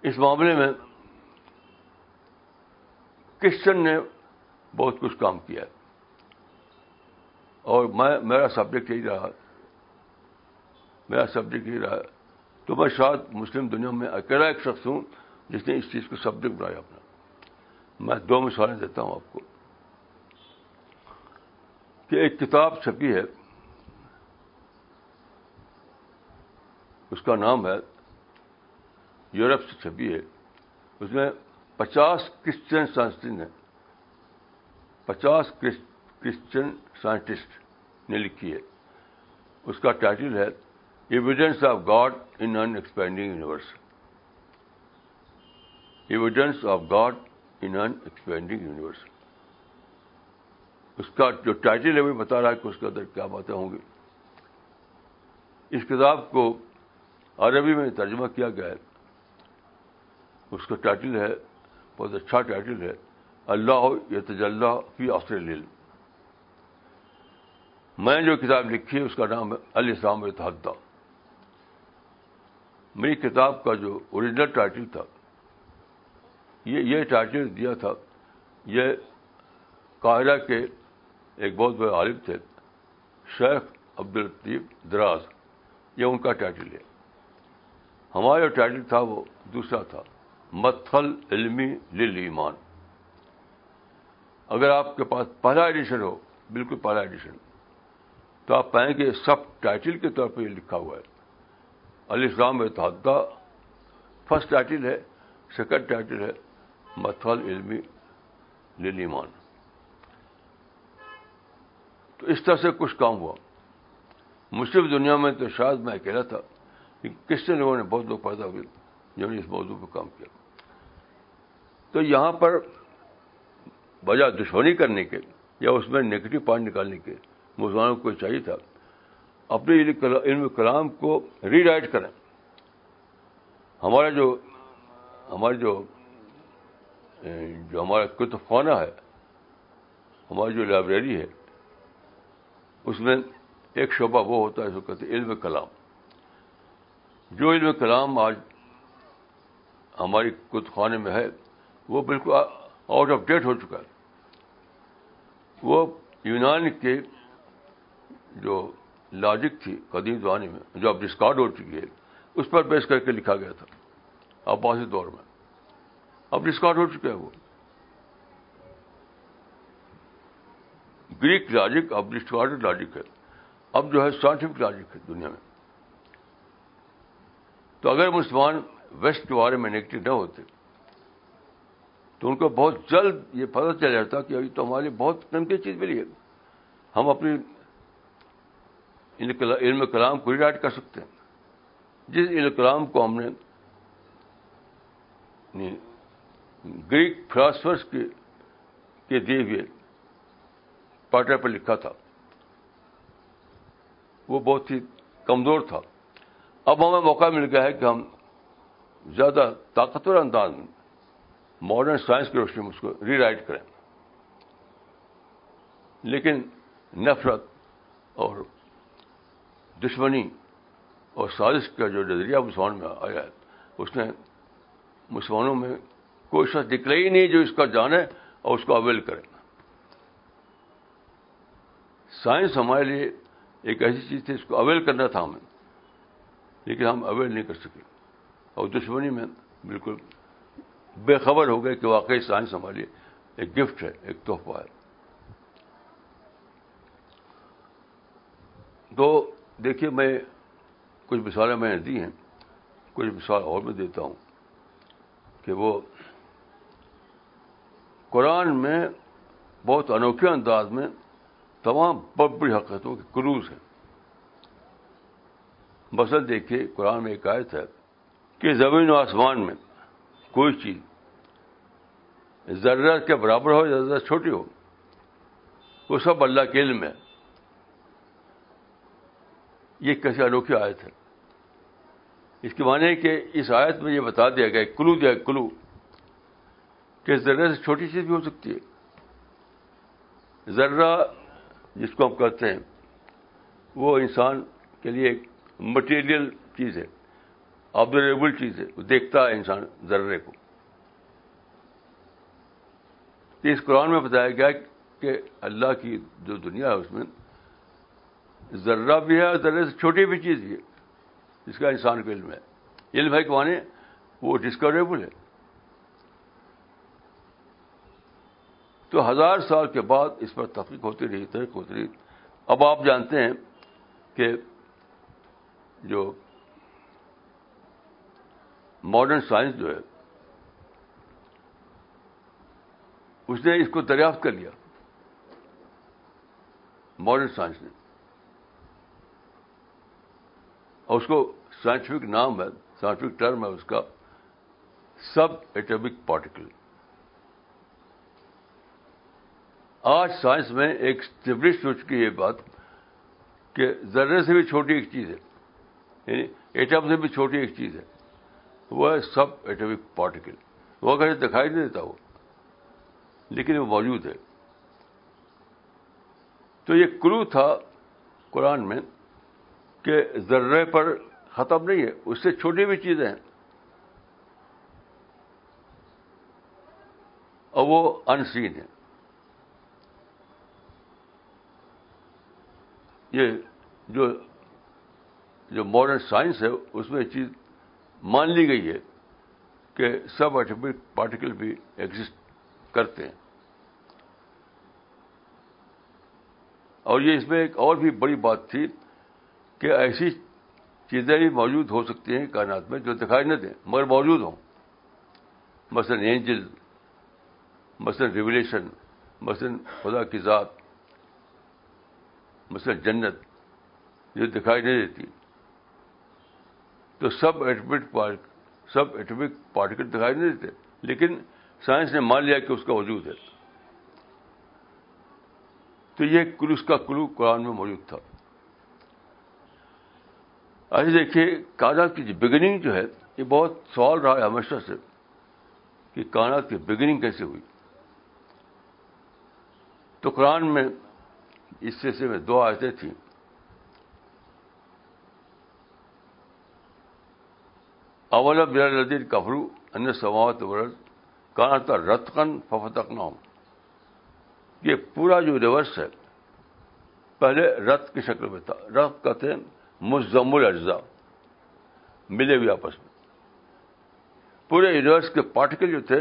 S1: اس معاملے میں کرسچن نے بہت کچھ کام کیا ہے اور میں میرا سبجیکٹ یہی رہا میرا سبجیکٹ یہی رہا تو میں شاید مسلم دنیا میں اکیلا ایک شخص ہوں جس نے اس چیز کو سبجیکٹ بنایا اپنا میں دو مثالیں دیتا ہوں آپ کو کہ ایک کتاب چھپی ہے اس کا نام ہے یورپ سے چھپی ہے اس میں پچاس کرسچن سنسکت ہیں پچاس کرسچن سائنٹسٹ نے لکھی ہے اس کا ٹائٹل ہے evidence of God in in expanding universe evidence of God in in expanding universe اس کا جو ٹائٹل ہے وہ بتا رہا ہے کہ اس کے اندر کیا باتیں ہوں گی اس کتاب کو عربی میں ترجمہ کیا گیا ہے اس کا ٹائٹل ہے بہت اچھا ٹائٹل ہے اللہ یا فی آسٹریل میں نے جو کتاب لکھی ہے اس کا نام ہے الاسلام اتحدہ میری کتاب کا جو اوریجنل ٹائٹل تھا یہ یہ ٹائٹل دیا تھا یہ قاہرہ کے ایک بہت بڑے عالم تھے شیخ عبد الطیف دراز یہ ان کا ٹائٹل ہے ہمارا جو ٹائٹل تھا وہ دوسرا تھا متھل علمی لل ایمان اگر آپ کے پاس پہلا ایڈیشن ہو بالکل پہلا ایڈیشن تو آپ پائیں گے سب ٹائٹل کے طور پہ یہ لکھا ہوا ہے علی اسلام اے فرسٹ ٹائٹل ہے سیکنڈ ٹائٹل ہے متحل علمی للیمان تو اس طرح سے کچھ کام ہوا مسلم دنیا میں تو شاید میں اکیلا تھا کہ کس سے لوگوں نے بہت لوگ پیدا ہوئے جنہوں نے اس موضوع پہ کام کیا تو یہاں پر بجائے دشمنی کرنے کے یا اس میں نگیٹو پوائنٹ نکالنے کے مسلمانوں کو چاہیے تھا اپنے علم کلام کو ری رائٹ کریں ہمارا جو ہمارا جو جو ہمارا کتب خانہ ہے ہماری جو لائبریری ہے اس میں ایک شعبہ وہ ہوتا ہے اس کو کہتے علم کلام جو علم کلام آج ہماری کتب خانے میں ہے وہ بالکل آؤٹ آف ڈیٹ ہو چکا ہے وہ یونان کے جو لاجک تھی قدیم زبانی میں جو اب ڈسکارڈ ہو چکی ہے اس پر بیس کر کے لکھا گیا تھا دور میں اب ڈسکارڈ ہو چکا ہے وہ گریک لاجک اب ڈسکارڈ لاجک ہے اب جو ہے سائنٹیفک لاجک ہے دنیا میں تو اگر مسلمان ویسٹ کے بارے میں نگیٹو نہ ہوتے تو ان کو بہت جلد یہ پتہ چل جاتا کہ ابھی تو ہمارے لیے بہت قیمتی چیز ملی ہے ہم اپنی علم کلام کو ریڈ کر سکتے ہیں جس علم کلام کو ہم نے یعنی گریک فلاسفرس کے دیے ہوئے پاٹر پر لکھا تھا وہ بہت ہی کمزور تھا اب ہمیں موقع مل گیا ہے کہ ہم زیادہ طاقتور انداز میں ماڈرن سائنس کی روشنی میں اس کو ری رائٹ کریں لیکن نفرت اور دشمنی اور سازش کا جو نظریہ مسلمان میں آیا ہے اس نے مسلمانوں میں کوئی شخص دکھ ہی نہیں جو اس کا جانے اور اس کو اویل کرے سائنس ہمارے لیے ایک ایسی چیز تھی اس کو اویل کرنا تھا ہمیں لیکن ہم اویل نہیں کر سکے اور دشمنی میں بالکل بے خبر ہو گئے کہ واقعی سائنس ہمارے لیے ایک گفٹ ہے ایک تحفہ ہے تو دیکھیے میں کچھ مثالیں میں دی ہیں کچھ مثال اور میں دیتا ہوں کہ وہ قرآن میں بہت انوکھے انداز میں تمام بڑی حقیقتوں کے کلوز ہیں مثلاً دیکھیے قرآن میں ایک آیت ہے کہ زمین و آسمان میں کوئی چیز ذرہ کے برابر ہو یا ذرا چھوٹی ہو وہ سب اللہ کے علم ہے یہ کیسے انوکھی آیت ہے اس معنی ہے کہ اس آیت میں یہ بتا دیا گیا کلو دیا کلو کہ ذرے سے چھوٹی چیز بھی ہو سکتی ہے ذرہ جس کو ہم کہتے ہیں وہ انسان کے لیے ایک مٹیریل چیز ہے آبزرویبل چیز ہے وہ دیکھتا ہے انسان ذرے کو اس قرآن میں بتایا گیا کہ اللہ کی جو دنیا ہے اس میں ذرہ بھی ہے ذرے سے چھوٹی بھی چیز ہے جس کا انسان کا علم ہے علم ہے کہ مانے وہ ڈسکوریبل ہے تو ہزار سال کے بعد اس پر تحقیق ہوتی رہی تھی اب آپ جانتے ہیں کہ جو ماڈرن سائنس جو ہے اس نے اس کو دریافت کر لیا ماڈرن سائنس نے اور اس کو سائنٹیفک نام ہے سائنٹیفک ٹرم ہے اس کا سب ایٹمک پارٹیکل آج سائنس میں ایک اسٹیبلش ہو چکی ہے یہ بات کہ ذرے سے بھی چھوٹی ایک چیز ہے یعنی ایٹم سے بھی چھوٹی ایک چیز ہے وہ ہے سب ایٹمک پارٹیکل وہ کہیں دکھائی نہیں دیتا وہ لیکن وہ موجود ہے تو یہ کلو تھا قرآن میں ذرے پر ختم نہیں ہے اس سے چھوٹی بھی چیزیں ہیں اور وہ ان سین ہے یہ جو جو ماڈرن سائنس ہے اس میں چیز مان لی گئی ہے کہ سب ایٹمک پارٹیکل بھی ایگزٹ کرتے ہیں اور یہ اس میں ایک اور بھی بڑی بات تھی کہ ایسی چیزیں بھی موجود ہو سکتی ہیں کائنات میں جو دکھائی نہ دیں مگر موجود ہوں مثلاً اینجل مثلاً ریولیشن مثلاً خدا کی ذات مثلاً جنت جو دکھائی نہیں دیتی تو subatomic subatomic particle دکھائی نہیں دیتے لیکن سائنس نے مان لیا کہ اس کا وجود ہے تو یہ کلو اس کا کلو قرآن میں موجود تھا ارے دیکھیے کائنات کی بگننگ جو ہے یہ بہت سوال رہا ہے ہمیشہ سے کہ کائنات کی بگننگ کیسے ہوئی تو قرآن میں اس سلسلے میں دو آیتیں تھیں اولب لدیل کبرو اناوت ورز کان تھا رت کن ففتک نام یہ پورا جو ریورس ہے پہلے رت کی شکل میں تھا رت کہتے ہیں مزم الاجزا ملے ہوئے آپس میں پورے یونیورس کے پارٹیکل جو تھے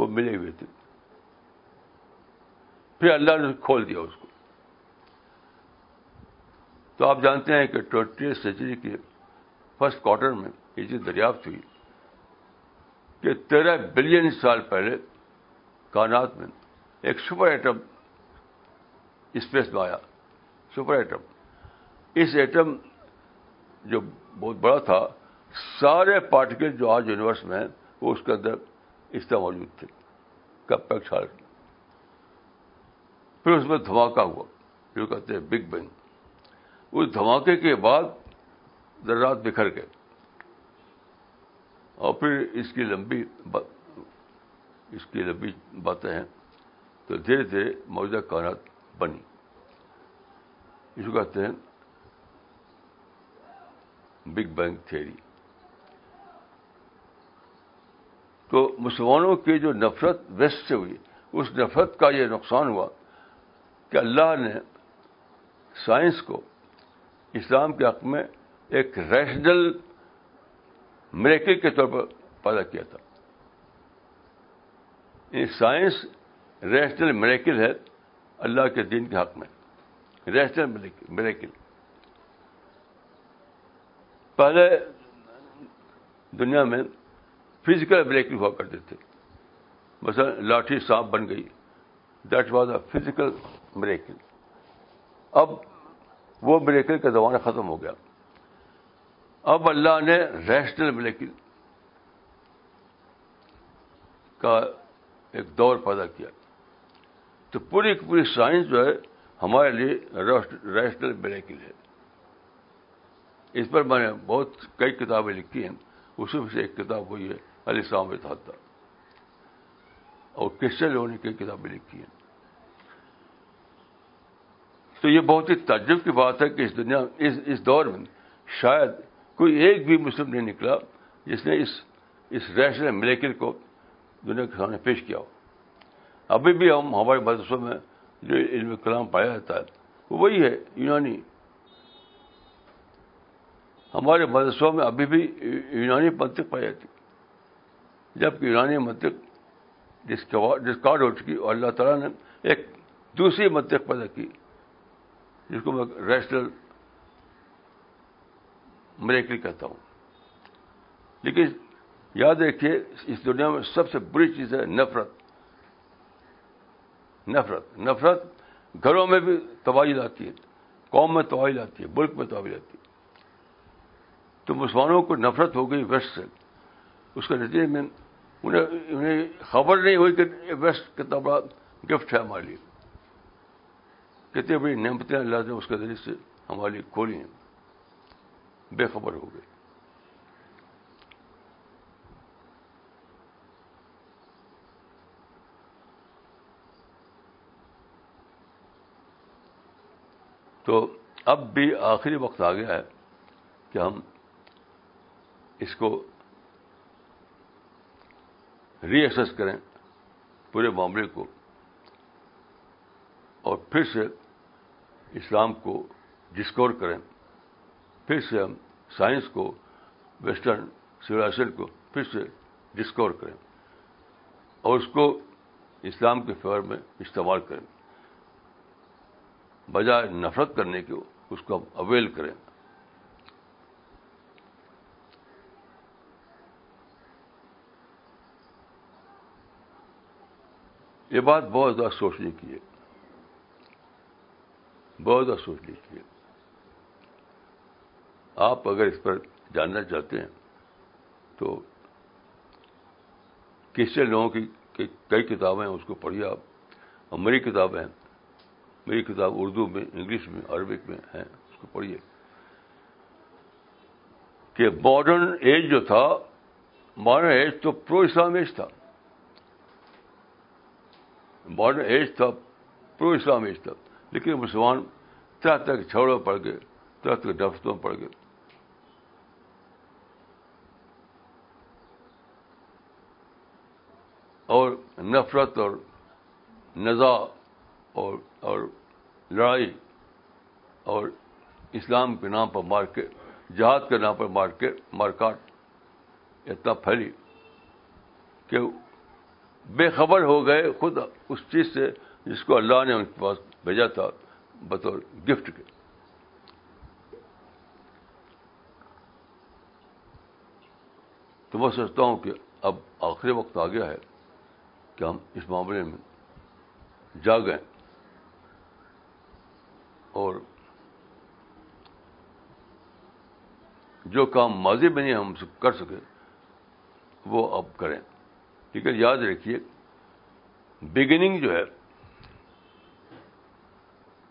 S1: وہ ملے ہوئے تھے پھر اللہ نے کھول دیا اس کو تو آپ جانتے ہیں کہ ٹوینٹی سینچری کے فرسٹ کوارٹر میں یہ چیز دریافت ہوئی کہ تیرہ بلین سال پہلے کائنات میں ایک سپر ایٹم اسپیس میں آیا سپر ایٹم اس ایٹم جو بہت بڑا تھا سارے پارٹیکل جو آج یونیورس میں ہیں وہ اس کے اندر اس طرح موجود تھے کب تک رہے پھر اس میں دھماکہ ہوا جو کہتے ہیں بگ بینگ اس دھماکے کے بعد ذرات بکھر گئے اور پھر اس کی لمبی اس کی لمبی باتیں ہیں تو دھیرے دھیرے موجودہ کانات بنی اس کو کہتے ہیں بگ بینگ تھیری تو مسلمانوں کی جو نفرت ویسٹ سے ہوئی اس نفرت کا یہ نقصان ہوا کہ اللہ نے سائنس کو اسلام کے حق میں ایک ریشنل مریکل کے طور پر پیدا کیا تھا سائنس ریشنل مریکل ہے اللہ کے دین کے حق میں ریشنل مریکل پہلے دنیا میں فزیکل بریکنگ ہوا کرتے تھے مثلا لاٹھی سانپ بن گئی that was a physical breaking اب وہ بریکنگ کا زمانہ ختم ہو گیا اب اللہ نے ریشنل بریکنگ کا ایک دور پیدا کیا تو پوری پوری سائنس جو ہے ہمارے لیے ریشنل بریکنگ ہے اس پر میں نے بہت کئی کتابیں لکھی ہیں اس میں سے ایک کتاب ہوئی ہے علی سلام تحدہ اور کرسچن لوگوں نے کئی کتابیں لکھی ہیں تو یہ بہت ہی تعجب کی بات ہے کہ اس دنیا اس اس دور میں شاید کوئی ایک بھی مسلم نہیں نکلا جس نے اس اس ریشنل ملیکل کو دنیا کے سامنے پیش کیا ہو ابھی بھی ہم ہمارے مدرسوں میں جو علم کلام پایا جاتا ہے وہی ہے یونانی ہمارے مدرسوں میں ابھی بھی یونانی منطق پائی جاتی جبکہ یونانی منطق ڈسکارڈ ہو چکی اور اللہ تعالیٰ نے ایک دوسری منطق پیدا کی جس کو میں ریشنل مریکل کہتا ہوں لیکن یاد رکھیے اس دنیا میں سب سے بری چیز ہے نفرت نفرت نفرت گھروں میں بھی تباہی لاتی ہے قوم میں تباہی لاتی ہے ملک میں تباہی لاتی ہے تو مسلمانوں کو نفرت ہو گئی ویسٹ سے اس کے نتیجے میں انہیں انہیں خبر نہیں ہوئی کہ ویسٹ کتنا بڑا گفٹ ہے ہمارے لیے کتنی بڑی نعمتیں اللہ نے اس کے ذریعے سے ہمارے لیے کھولی ہیں بے خبر ہو گئے تو اب بھی آخری وقت آ گیا ہے کہ ہم اس کو ری ایکسس کریں پورے معاملے کو اور پھر سے اسلام کو ڈسکور کریں پھر سے ہم سائنس کو ویسٹرن سولاشن کو پھر سے ڈسکور کریں اور اس کو اسلام کے فیور میں استعمال کریں بجائے نفرت کرنے کے اس کو ہم اویل کریں یہ بات بہت زیادہ سوچ لی کی ہے بہت زیادہ سوچ ہے آپ اگر اس پر جاننا چاہتے ہیں تو کس سے لوگوں کی کئی کتابیں ہیں اس کو پڑھیے آپ اور میری کتابیں ہیں میری کتاب اردو میں انگلش میں عربک میں ہیں اس کو پڑھیے کہ ماڈرن ایج جو تھا ماڈرن ایج تو پرو اسلام ایج تھا ماڈرن ایج تھا پرو اسلام ایج تھا لیکن مسلمان طرح طرح کے چھوڑوں پڑ گئے طرح طرح کے ڈفتوں پڑ گئے اور نفرت اور نزا اور اور لڑائی اور اسلام کے نام پر مار کے جہاد کے نام پر مار کے مارکاٹ اتنا پھیلی کہ بے خبر ہو گئے خود اس چیز سے جس کو اللہ نے ان کے پاس بھیجا تھا بطور گفٹ کے تو میں سوچتا ہوں کہ اب آخری وقت آ گیا ہے کہ ہم اس معاملے میں جا گئے اور جو کام ماضی میں نہیں ہم کر سکے وہ اب کریں یاد رکھیے بگننگ جو ہے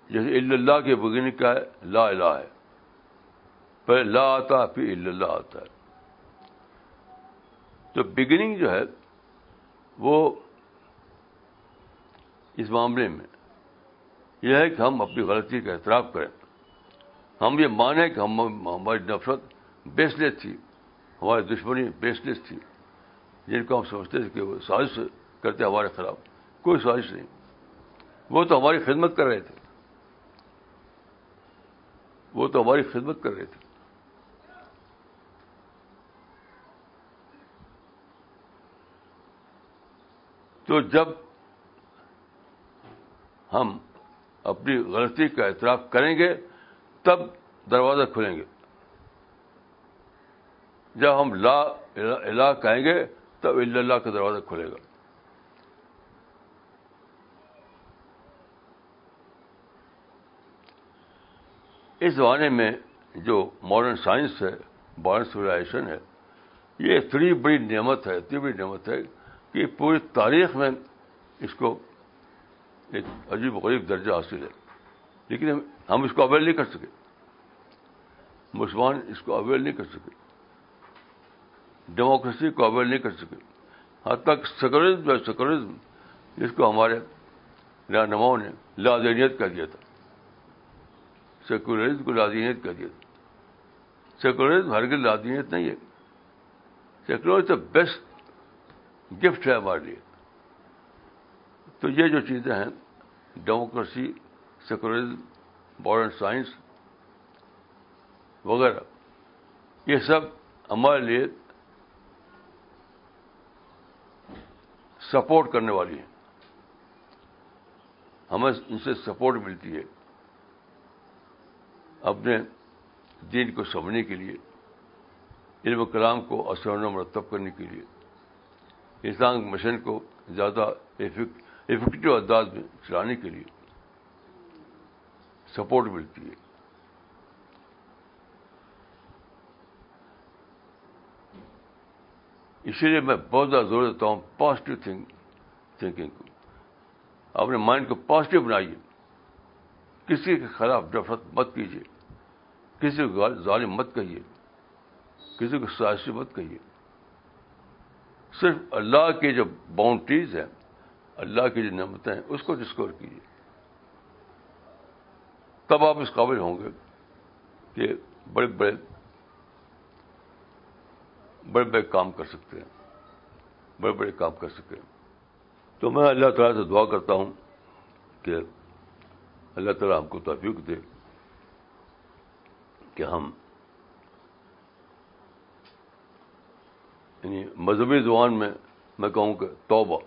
S1: جیسے اللہ کے بگننگ کا ہے لا الہ ہے پہلے لا آتا پھر اللہ آتا ہے تو بگننگ جو ہے وہ اس معاملے میں یہ ہے کہ ہم اپنی غلطی کا اعتراف کریں ہم یہ مانیں کہ ہم ہماری نفرت بیسلیس تھی ہماری دشمنی بیسلیس تھی جن کو ہم سمجھتے تھے کہ وہ سازش کرتے ہمارے خلاف کوئی سازش نہیں وہ تو ہماری خدمت کر رہے تھے وہ تو ہماری خدمت کر رہے تھے تو جب ہم اپنی غلطی کا اعتراف کریں گے تب دروازہ کھلیں گے جب ہم لا الہ کہیں گے تب اللہ کا دروازہ کھلے گا اس زمانے میں جو ماڈرن سائنس ہے ماڈرن سولاشن ہے یہ اتنی بڑی نعمت ہے اتنی بڑی نعمت ہے کہ پوری تاریخ میں اس کو ایک عجیب غریب درجہ حاصل ہے لیکن ہم اس کو اویل نہیں کر سکے مسلمان اس کو اویل نہیں کر سکے ڈیموکریسی کو اویل نہیں کر سکے حد تک سیکولرزم جو ہے سیکولرزم جس کو ہمارے رہنماؤں نے لازینیت کر دیا تھا سیکولرزم کو لادینیت کر دیا تھا سیکولرزم ہرگی لادینیت نہیں ہے سیکولرز بیسٹ گفٹ ہے ہمارے لیے تو یہ جو چیزیں ہیں ڈیموکریسی سیکولرزم ماڈرن سائنس وغیرہ یہ سب ہمارے لیے سپورٹ کرنے والی ہیں ہمیں ان سے سپورٹ ملتی ہے اپنے دین کو سمجھنے کے لیے علم کلام کو اثر و مرتب کرنے کے لیے انسان مشن کو زیادہ افیکٹو انداز میں چلانے کے لیے سپورٹ ملتی ہے اسی لیے میں بہت زیادہ زور دیتا ہوں پازیٹیو تھنکنگ کو اپنے مائنڈ کو پازیٹیو بنائیے کسی کے خلاف نفرت مت کیجیے کسی کو ظالم مت کہیے کسی کو سائشی مت کہیے صرف اللہ کی جو باؤنڈریز ہیں اللہ کی جو نعمتیں ہیں اس کو ڈسکور کیجیے تب آپ اس قابل ہوں گے کہ بڑے بڑے بڑے بڑے کام کر سکتے ہیں بڑے بڑے کام کر سکتے ہیں تو میں اللہ تعالیٰ سے دعا کرتا ہوں کہ اللہ تعالیٰ ہم کو توفیق دے کہ ہم یعنی مذہبی زبان میں میں کہوں کہ توبہ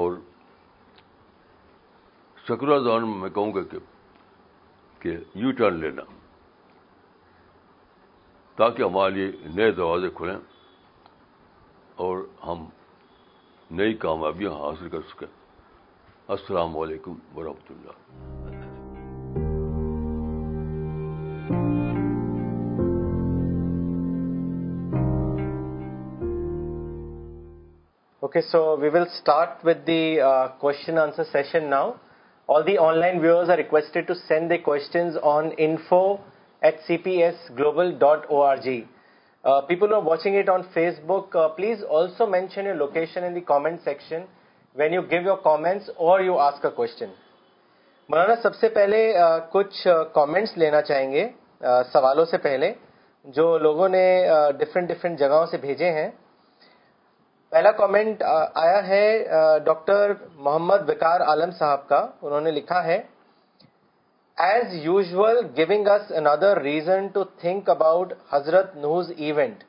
S1: اور شکرا زبان میں میں کہوں گا کہ یو ٹرن لینا تاکہ ہمارے لیے نئے دروازے کھلیں اور ہم نئی کامیابیاں حاصل کر سکیں السلام علیکم ورحمۃ اللہ
S2: okay so we will start with the question answer session now all the online viewers are requested to send the questions on info at C P S global dot O R G people are watching it on Facebook please also mention your location in the comment section when you give your comments or you ask کا question مولانا سب سے پہلے کچھ comments لینا چاہیں گے سوالوں سے پہلے جو لوگوں نے ڈفرینٹ ڈفرینٹ جگہوں سے بھیجے ہیں پہلا کامنٹ آیا ہے ڈاکٹر محمد بکار عالم صاحب کا انہوں نے لکھا ہے as usual giving us another reason to think about حضرت نوز ایونٹ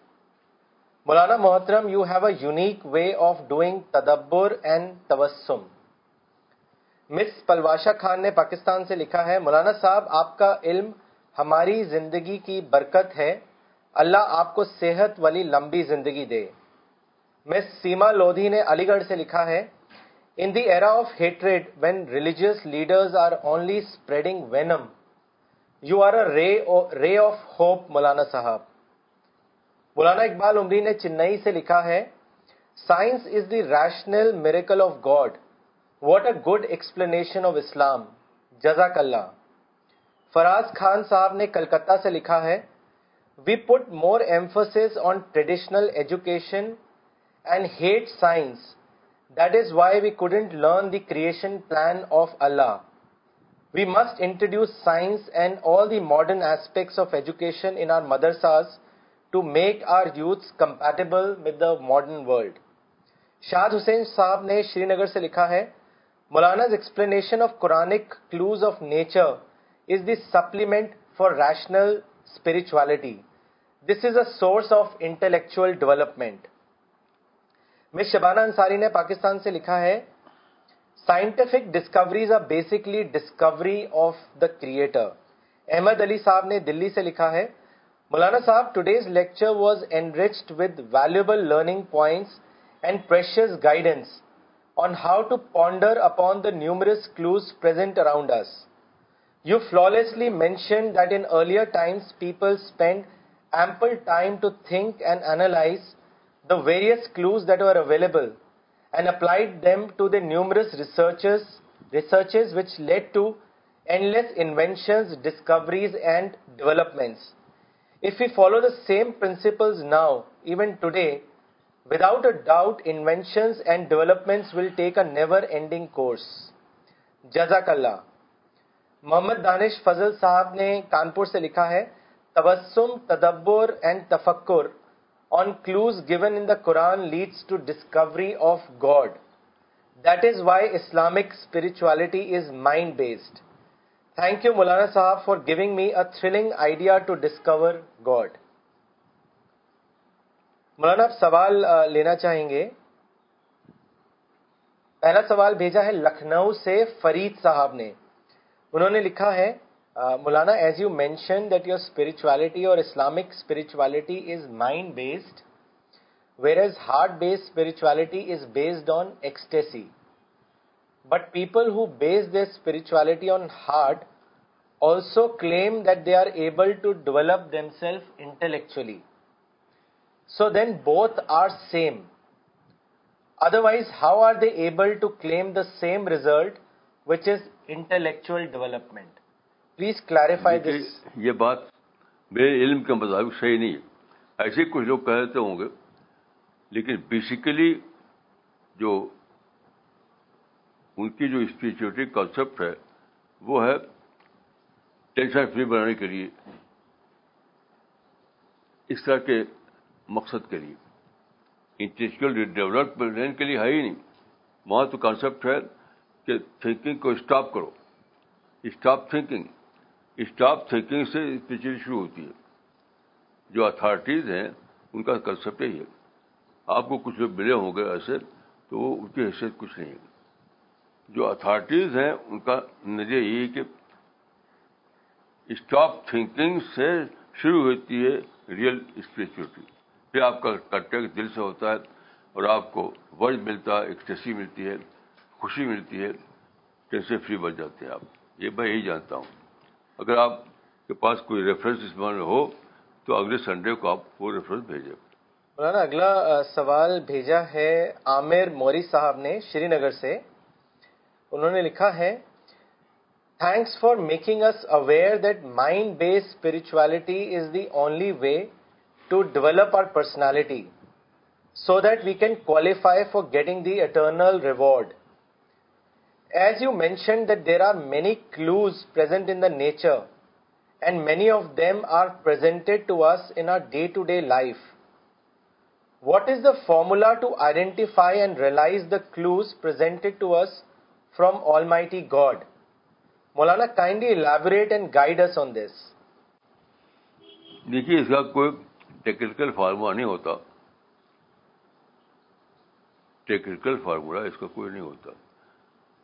S2: مولانا محترم you have a unique way of doing تدبر and Tabassum miss Palwasha Khan نے پاکستان سے لکھا ہے مولانا صاحب آپ کا علم ہماری زندگی کی برکت ہے اللہ آپ کو صحت والی لمبی زندگی دے مس سیما لودھی نے علی گڑھ سے لکھا ہے لیڈرسلی اسپریڈنگ ری آف ہوپ مولانا صاحب مولانا اقبال نے چینئی سے لکھا ہے science rational miracle of God what a good explanation of اسلام جزاک اللہ فراز خان صاحب نے کلکتہ سے لکھا ہے we put more emphasis on traditional education and hate science that is why we couldn't learn the creation plan of اللہ we must introduce science and all the modern aspects of education in our madrasas to make our youths compatible with the modern world Shad Hussain صاحب نے Srinagar سے لکھا ہے Maulana's explanation of Quranic clues of nature is the supplement for rational spirituality this is a source of intellectual development miss Shabana Ansari نے پاکستان سے لکھا ہے scientific discoveries are basically discovery of the creator Ahmad Ali صاحب نے دلی سے لکھا ہے مولانا صاحب today's lecture was enriched with valuable learning points and precious guidance on how to ponder upon the numerous clues around us you flawlessly mention in earlier times people spend ample time to think and analyse various clues دیٹر numerous researchers and developments now even today without a doubt invention and developments will take a never ending course جزاک اللہ محمد دانش فضل صاحب نے کانپور سے لکھا ہے تبسم تدبر and تفکور clues given in the Quran leads to discovery of God that is why Islamic spirituality is mind based thank you مولانا صاحب for giving me a thrill idea to discover God مولانا سوال لینا چاہیں گے پہلا سوال بھیجا ہے لکھنؤ سے فرید صاحب نے انہوں نے لکھا ہے Uh, Maulana, as you mentioned that your spirituality or Islamic spirituality is mind-based, whereas heart-based spirituality is based on ecstasy. But people who base their spirituality on heart also claim that they are able to develop themselves intellectually. So then both are same. Otherwise, how are they able to claim the same result, which is intellectual development? Please clarify this
S1: یہ بات میرے علم کے مطابق صحیح نہیں ہے ایسے کچھ لوگ کہتے ہوں گے لیکن بیسیکلی جو ان کی جو اسپرچی کانسیپٹ ہے وہ ہے ٹینشن فری بنانے کے لیے اس طرح کے مقصد کے لیے انٹلیکچل ڈیولپمنٹ کے لیے ہے ہی نہیں وہاں تو کانسیپٹ ہے کہ تھنکنگ کو اسٹاپ کرو اسٹاپ تھنکنگ اسٹاپ تھنکنگ سے اسپیچولی شروع ہوتی ہے جو اتھارٹیز ہیں ان کا کنسپٹ یہی ہے آپ کو کچھ ملے ہوں گے ایسے تو وہ ان کی حیثیت کچھ نہیں ہے جو اتھارٹیز ہیں ان کا نظر یہی ہے کہ اسٹاپ تھنکنگ سے شروع ہوتی ہے ریئل اسپریچولیٹی پھر آپ کا کنٹیکٹ دل سے ہوتا ہے اور آپ کو وج ملتا ہے ایکسٹیسی ملتی ہے خوشی ملتی ہے کیسے فری بن جاتے ہیں آپ یہ میں یہی جانتا ہوں اگر آپ کے پاس کوئی ریفرنس اس میں ہو تو اگلے سنڈے کو آپ وہ ریفرنس بھیجیں
S2: مولانا اگلا سوال بھیجا ہے عامر موری صاحب نے شری نگر سے انہوں نے لکھا ہے thanks for making us aware that mind base spirituality is the only way to develop our personality so that we can qualify for getting the eternal reward as you mention that there are many clues present in the nature and many of them are presented to to us in day day life what is the formula to identify and realise the clues presented to us from all my T God Maulana kindly elaborate and guide us on this
S1: دیکھیے اس کا کوئی technical formula نہیں ہوتا technical formula اس کا کوئی نہیں ہوتا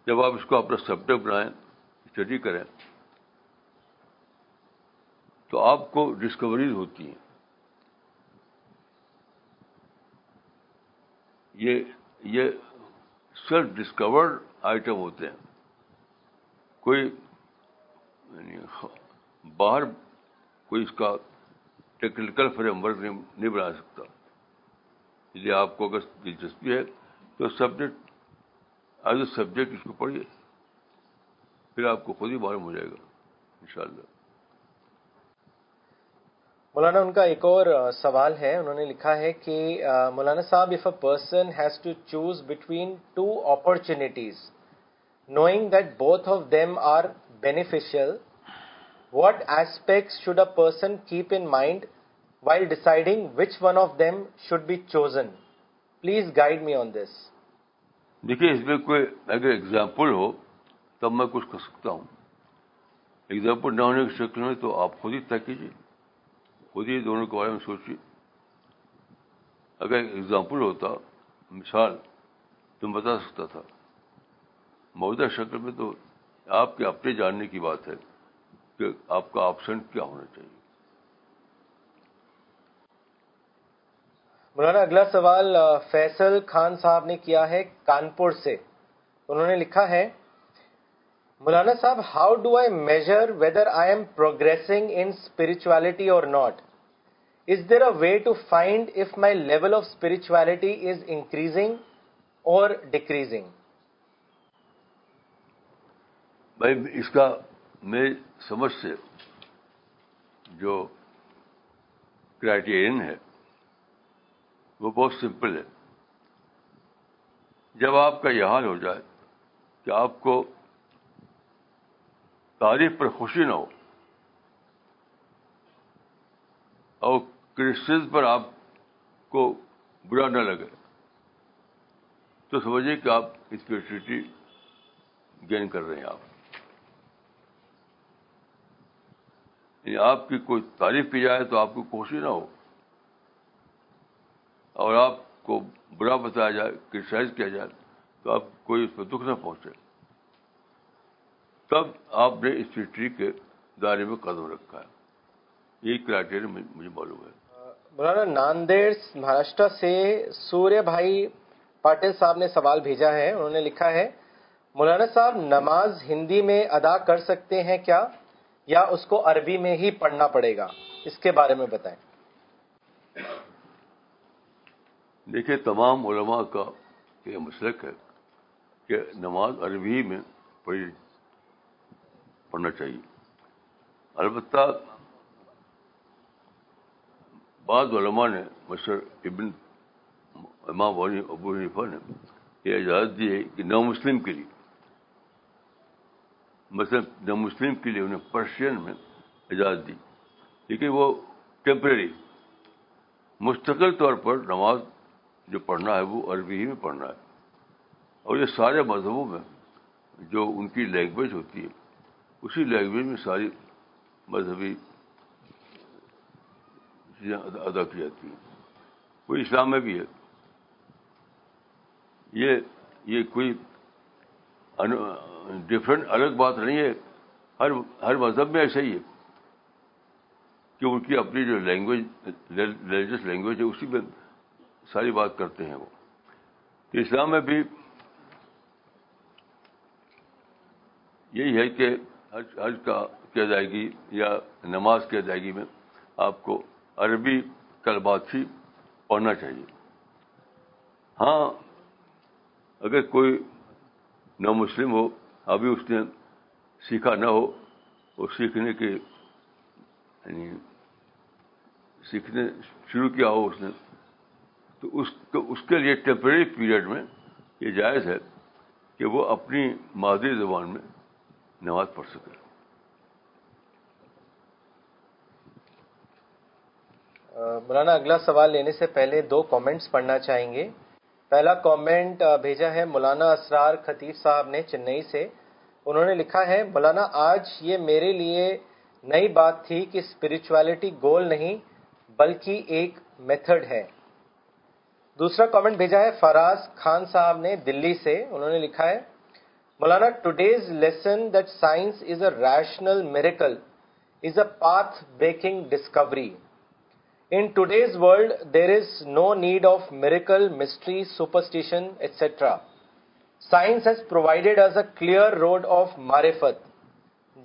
S1: جب آپ اس کو اپنا سبجیکٹ بنائیں اسٹڈی کریں تو آپ کو ڈسکوریز ہوتی ہیں یہ یہ سیلف ڈسکورڈ آئٹم ہوتے ہیں کوئی یعنی باہر کوئی اس کا ٹیکنیکل فریم ورک نہیں بنا سکتا اس لیے آپ کو اگر دلچسپی ہے تو سبجیکٹ ایز اے سبجیکٹ اس کو پڑھیے پھر آپ کو خود ہی معلوم ہو جائے گا ان شاء اللہ
S2: مولانا ان کا ایک اور سوال ہے انہوں نے لکھا ہے کہ مولانا صاحب if a person has to choose between two opportunities knowing that both of them are beneficial what aspect should a person keep in mind while deciding which one of them should be chosen please guide me on this
S1: دیکھیے اس میں کوئی اگر example ہو تب میں کچھ کر سکتا ہوں ایگزامپل نہ ہونے کی شکل میں تو آپ خود ہی طے کیجیے خود ہی دونوں کے بارے میں سوچیے اگر ایگزامپل ہوتا مثال تو بتا سکتا تھا موجودہ شکل میں تو آپ کے اپنے جاننے کی بات ہے کہ آپ کا آپشن کیا ہونا چاہیے
S2: مولانا اگلا سوال فیصل خان صاحب نے کیا ہے کانپور سے انہوں نے لکھا ہے مولانا صاحب how do I measure whether I am progressing in spirituality or not is there a way to find if my level of spirituality is increasing or decreasing
S1: بھائی اس کا میں سے جو کرائٹیرین ہے وہ بہت سمپل ہے جب آپ کا یہ حال ہو جائے کہ آپ کو تعریف پر خوشی نہ ہو اور کرسز پر آپ کو برا نہ لگے تو سمجھیے کہ آپ اسپیشلٹی گین کر رہے ہیں آپ یعنی آپ کی کوئی تعریف کی جائے تو آپ کو خوشی نہ ہو اور آپ کو برا بتایا جائے کرٹیسائز کیا جائے تو آپ کوئی اس پہ دکھ نہ پہنچے تب آپ نے اس ہسٹری کے دائرے میں قدم رکھا ہے یہ
S2: مولانا ناندیڑ مہاراشٹرا سے سوریہ بھائی پاٹل صاحب نے سوال بھیجا ہے انہوں نے لکھا ہے مولانا صاحب نماز ہندی میں ادا کر سکتے ہیں کیا یا اس کو عربی میں ہی پڑھنا پڑے گا اس کے بارے میں بتائیں
S1: دیکھیے تمام علماء کا یہ مسلک ہے کہ نماز عربی میں پڑھی پڑھنا چاہیے البتہ بعض علماء نے مشر ابن امام ابو حنیفہ نے یہ اجازت دی ہے کہ نو مسلم کے لیے مثلاً نو مسلم کے لیے انہیں پرشین میں اجازت دی لیکن وہ ٹیمپریری مستقل طور پر نماز جو پڑھنا ہے وہ عربی ہی میں پڑھنا ہے اور یہ سارے مذہبوں میں جو ان کی لینگویج ہوتی ہے اسی لینگویج میں ساری مذہبی چیزیں ادا کی جاتی ہیں کوئی اسلام میں بھی ہے یہ یہ کوئی ڈفرینٹ الگ بات نہیں ہے ہر ہر مذہب میں ایسا ہی ہے کہ ان کی اپنی جو لینگویج ریلیجس لینگویج ہے اسی میں ساری بات کرتے ہیں وہ اسلام میں بھی یہی ہے کہ حج حج کا کی ادائیگی یا نماز کی ادائیگی میں آپ کو عربی طلبات ہی پڑھنا چاہیے ہاں اگر کوئی نو مسلم ہو ابھی اس نے سیکھا نہ ہو اور سیکھنے کے یعنی سیکھنے شروع کیا ہو اس نے تو اس تو اس کے لیے ٹیمپرری پیریڈ میں یہ جائز ہے کہ وہ اپنی مادری زبان میں نماز پڑھ سکے
S2: مولانا اگلا سوال لینے سے پہلے دو کامنٹس پڑھنا چاہیں گے پہلا کامنٹ بھیجا ہے مولانا اسرار خطیف صاحب نے چنئی سے انہوں نے لکھا ہے مولانا آج یہ میرے لیے نئی بات تھی کہ اسپرچویلٹی گول نہیں بلکہ ایک میتھڈ ہے دوسرا کامنٹ بھیجا ہے فراز خان صاحب نے دلی سے انہوں نے لکھا ہے مولانا today's lesson that science is a rational miracle is a path breaking discovery in today's world there is no need of miracle mystery superstition etcetera science has provided as a clear road of مارفت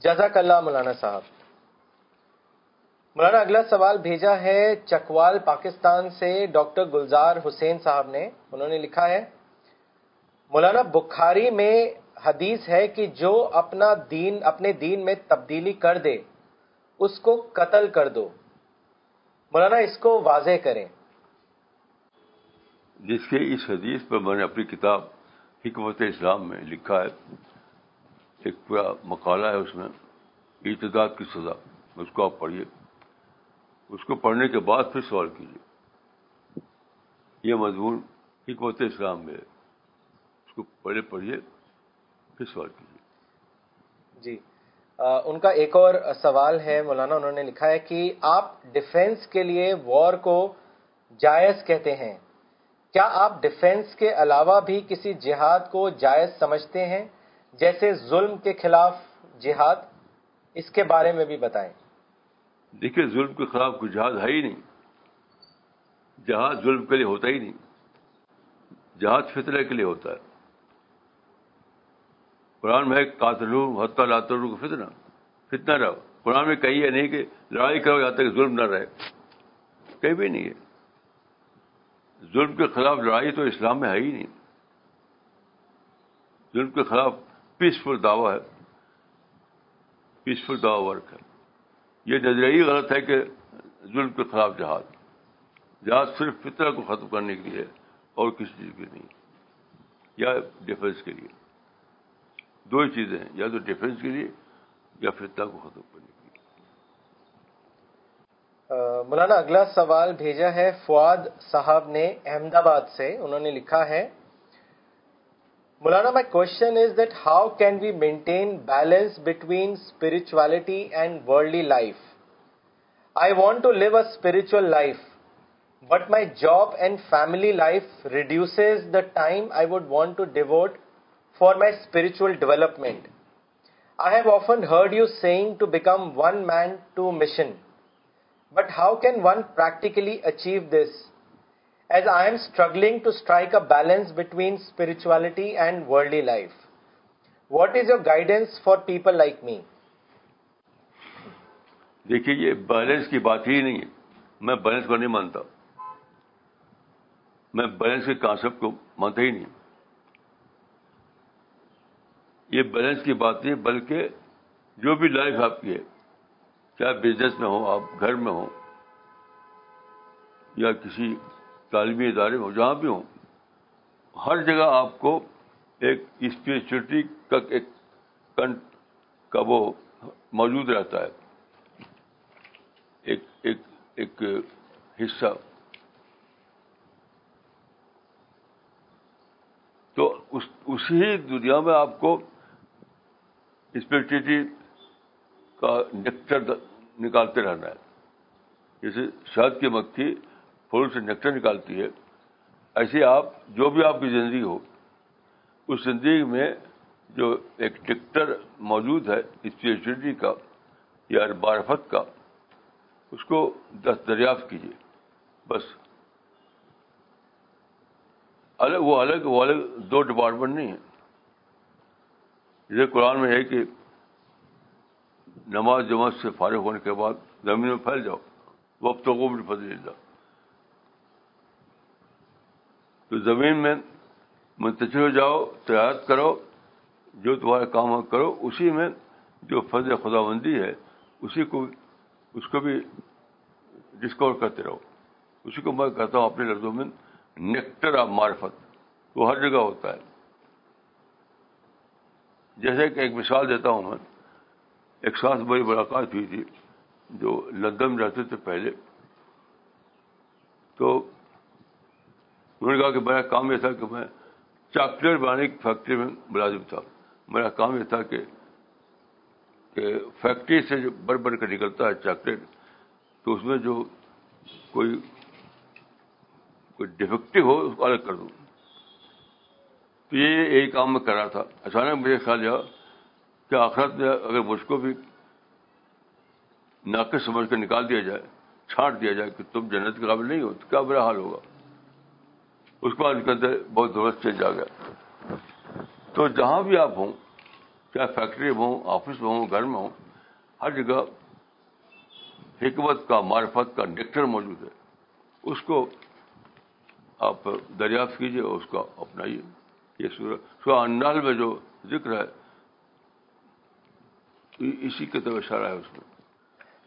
S2: جزاک اللہ مولانا صاحب مولانا اگلا سوال بھیجا ہے چکوال پاکستان سے doctor گلزار حسین صاحب نے انہوں نے لکھا ہے مولانا بخاری میں حدیث ہے کہ جو اپنا دین اپنے دین میں تبدیلی کر دے اس کو قتل کر دو مولانا اس کو واضح کریں
S1: جس کے اس حدیث پر میں نے اپنی کتاب حکمت اسلام میں لکھا ہے ایک پورا مقالہ ہے اس میں ارتداد کی سزا اس کو آپ پڑھیے اس کو پڑھنے کے بعد پھر سوال کیجیے یہ مضمون حکمت اسلام میں اس کو پڑھیے پھر
S2: سوال کیجیے جی آ, ان کا ایک اور سوال ہے مولانا انہوں نے لکھا ہے کہ آپ ڈیفینس کے لیے وار کو جائز کہتے ہیں کیا آپ ڈیفینس کے علاوہ بھی کسی جہاد کو جائز سمجھتے ہیں جیسے ظلم کے خلاف جہاد اس کے بارے میں بھی بتائیں
S1: دیکھیے ظلم کے خلاف کوئی جہاز ہے ہی نہیں جہاز ظلم کے لیے ہوتا ہی نہیں جہاز فطرے کے لیے ہوتا ہے قرآن میں قاتل حتہ لاتر کو فتنا فتنا رہو قرآن میں کہیں ہے نہیں کہ لڑائی کرو جاتا کہ ظلم نہ رہے کہیں بھی نہیں ہے ظلم کے خلاف لڑائی تو اسلام میں ہے ہی نہیں ظلم کے خلاف پیسفل دعویٰ ہے پیسفل دعوی ورک ہے یہ ہی غلط ہے کہ ظلم کے خلاف جہاد جہاز صرف فطرہ کو ختم کرنے کے لیے اور کسی چیز کے نہیں یا ڈیفینس کے لیے دو ہی چیزیں ہیں یا تو ڈیفینس کے لیے یا فطرہ کو ختم کرنے کے لیے
S2: مولانا اگلا سوال بھیجا ہے فواد صاحب نے احمدآباد سے انہوں نے لکھا ہے Maulana, my question is that how can we maintain balance between spirituality and worldly life? I want to live a spiritual life, but my job and family life reduces the time I would want to devote for my spiritual development. I have often heard you saying to become one man, two mission. But how can one practically achieve this as I am struggling to strike a balance between spirituality and worldly life what is your guidance for people like me
S1: دیکھیے یہ balance کی بات ہی نہیں ہے میں balance کو نہیں مانتا میں بیلنس کے کانسیپٹ کو مانتا ہی نہیں یہ بیلنس کی بات نہیں بلکہ جو بھی لائف آپ کی ہے چاہے بزنس میں ہو آپ گھر میں ہو یا کسی تعلیمی ادارے ہوں جہاں بھی ہوں ہر جگہ آپ کو ایک اسپیشلٹی کا ایک کنٹ کا وہ موجود رہتا ہے ایک ایک ایک حصہ تو اس اسی دنیا میں آپ کو اسپیشلٹی کا نیکٹر نکالتے رہنا ہے جیسے شہد کی مکھی سے نیکٹر نکالتی ہے ایسے آپ جو بھی آپ کی زندگی ہو اس زندگی میں جو ایک ڈکٹر موجود ہے اسٹیجی کا یا بارفت کا اس کو دست دریافت کیجیے بس الگ وہ الگ وہ الگ دو ڈپارٹمنٹ نہیں ہے یہ قرآن میں ہے کہ نماز جماعت سے فارغ ہونے کے بعد زمین میں پھیل جاؤ وقتوں کو بھی فضل اللہ تو زمین میں منتشر ہو جاؤ تیار کرو جو تمہارے کام کرو اسی میں جو فضل خدا بندی ہے اسی کو اس کو بھی ڈسکور کرتے رہو اسی کو میں کہتا ہوں اپنے لفظوں میں نیکٹر آف معرفت وہ ہر جگہ ہوتا ہے جیسے کہ ایک مثال دیتا ہوں میں ایک ساتھ بڑی ملاقات ہوئی تھی جو لندن میں رہتے تھے پہلے تو انہوں نے کہا کہ میرا کام یہ تھا کہ میں چاکلیٹ بنانے کی فیکٹری میں ملازم تھا میرا کام یہ تھا کہ کہ فیکٹری سے جو بڑھ بڑھ کر نکلتا ہے چاکلیٹ تو اس میں جو کوئی کوئی ڈیفیکٹو ہو اس کو الگ کر دوں تو یہ یہی کام میں کر رہا تھا اچانک مجھے خیال آیا کہ آخرت میں اگر مجھ کو بھی ناقص سمجھ کر نکال دیا جائے چھانٹ دیا جائے کہ تم جنت کے قابل نہیں ہو تو کیا برا حال ہوگا اس کے بعد کل بہت دور چینج آ گیا تو جہاں بھی آپ ہوں چاہے فیکٹری میں ہوں آفس میں ہوں گھر میں ہوں ہر جگہ حکمت کا معرفت کا نیکٹر موجود ہے اس کو آپ دریافت کیجیے اور اس کو سو انڈال میں جو ذکر ہے اسی کے طرح اشارہ ہے اس میں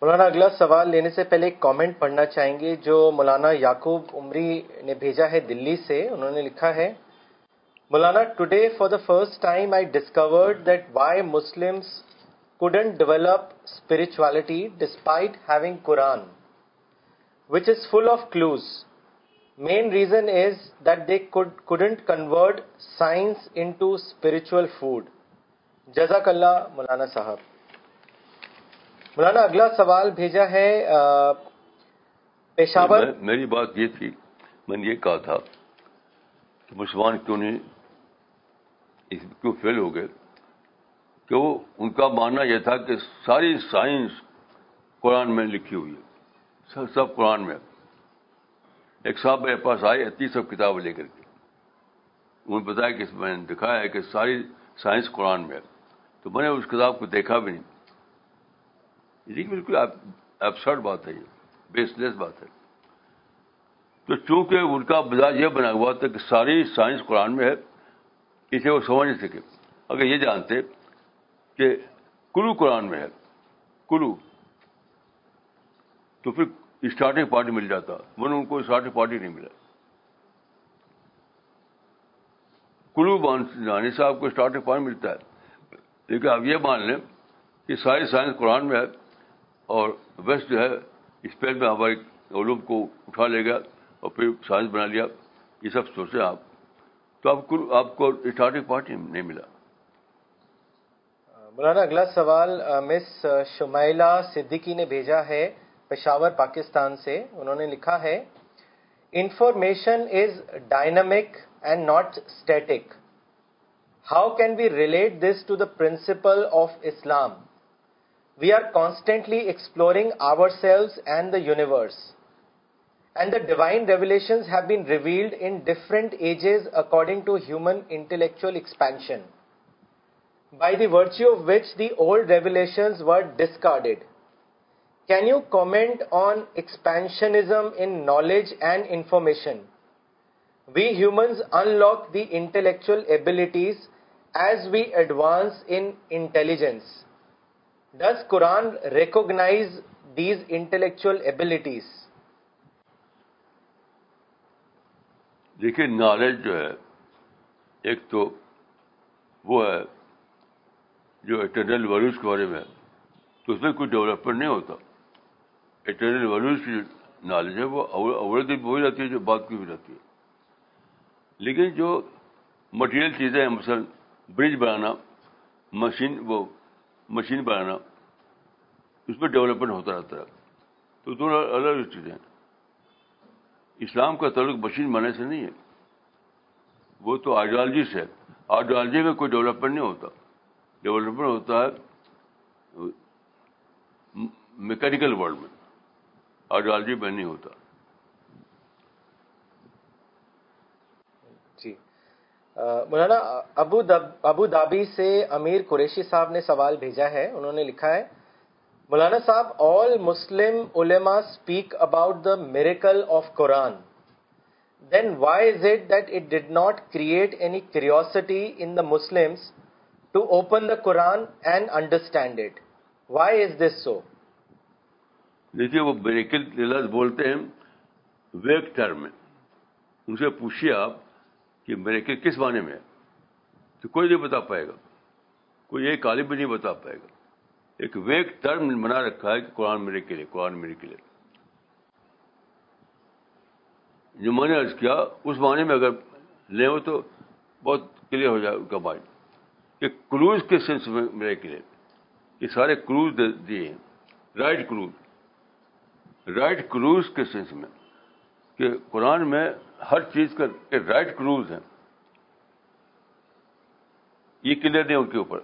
S2: مولانا اگلا سوال لینے سے پہلے ایک کامنٹ پڑھنا چاہیں گے جو مولانا یعقوب عمری نے بھیجا ہے دلی سے انہوں نے لکھا ہے مولانا today for the first time I discovered that why Muslim couldn't develop spirituality despite having Quran which is full of clues main reason is that they couldn't convert science into spiritual food جزاک اللہ مولانا صاحب مولانا اگلا سوال بھیجا ہے پیشاور
S1: میری بات یہ تھی میں نے یہ کہا تھا کہ مسلمان کیوں نہیں اس کیوں فیل ہو گئے کہ وہ ان کا ماننا یہ تھا کہ ساری سائنس قرآن میں لکھی ہوئی ہے سب سب قرآن میں ایک صاحب میرے پاس آئے اتنی سب کتابیں لے کر کے انہوں نے بتایا کہ میں نے دکھایا ہے کہ ساری سائنس قرآن میں ہے تو میں نے اس کتاب کو دیکھا بھی نہیں جی بالکل ایبسرڈ بات ہے یہ بیس لیس بات ہے تو چونکہ ان کا مزاج یہ بنا ہوا تھا کہ ساری سائنس قرآن میں ہے اسے وہ سمجھ نہیں سکے اگر یہ جانتے کہ کلو کلو قرآن میں ہے تو پھر اسٹارٹنگ پارٹی مل جاتا بنو ان کو اسٹارٹنگ پارٹی نہیں ملا کلو جانے سے آپ کو اسٹارٹنگ پارٹی ملتا ہے لیکن آپ یہ مان لیں کہ ساری سائنس قرآن میں ہے اور ویسٹ جو ہے اسپین میں ہمارے علوم کو اٹھا لے گیا اور پھر سائنس بنا لیا یہ سب سوچیں آپ تو آپ کو آپ کو اسٹارٹنگ پوائنٹ نہیں ملا
S2: مولانا اگلا سوال مس شمائلا صدیقی نے بھیجا ہے پشاور پاکستان سے انہوں نے لکھا ہے information is dynamic and not static how can we relate this to the principle of Islam We are constantly exploring ourselves and the universe. And the divine revelations have been revealed in different ages according to human intellectual expansion, by the virtue of which the old revelations were discarded. Can you comment on expansionism in knowledge and information? We humans unlock the intellectual abilities as we advance in intelligence. Abilities
S1: دیکھیے knowledge جو ہے ایک تو وہ تو اس میں کوئی development نہیں ہوتا نالج ہے وہ اوڑھ کی وہ بھی رہتی ہے جو بات کی بھی رہتی ہے لیکن جو مٹیریل چیزیں مثلاً برج بنانا مشین وہ مشین بنانا اس پہ ڈیولپمنٹ ہوتا رہتا ہے تو دونوں الگ الگ چیزیں اسلام کا تعلق مشین بنانے سے نہیں ہے وہ تو آئیڈیالوجی سے آئیڈیالوجی میں کوئی ڈیولپمنٹ نہیں ہوتا ڈیولپمنٹ ہوتا ہے میکینیکل ورلڈ میں آئیڈیالوجی میں نہیں ہوتا
S2: مولانا ابو ابو دابی سے امیر قریشی صاحب نے سوال بھیجا ہے انہوں نے لکھا ہے مولانا صاحب آل مسلم علما speak about the miracle of Quran then why is it that it did not create any curiosity in the Muslims to open the Quran and understand it why is this so
S1: دیکھیے وہ miracle بولتے ہیں weak term ان سے پوچھیے آپ میرے کس معنی میں تو کوئی نہیں بتا پائے گا کوئی ایک عالم بھی نہیں بتا پائے گا ایک ویک ٹرم بنا رکھا ہے کہ قرآن میرے کے لیے قرآن میرے کے لیے جو میں نے عرض کیا اس معنی میں اگر لے ہو تو بہت کلیئر ہو جائے ان کا کہ کلوز کے سینس میں میرے کے لیے یہ سارے کلوز دیے ہیں رائٹ کروز رائٹ کروز کے سینس میں کہ قرآن میں ہر چیز کا رائٹ کلوز ہے یہ کلیئر نہیں ان کے اوپر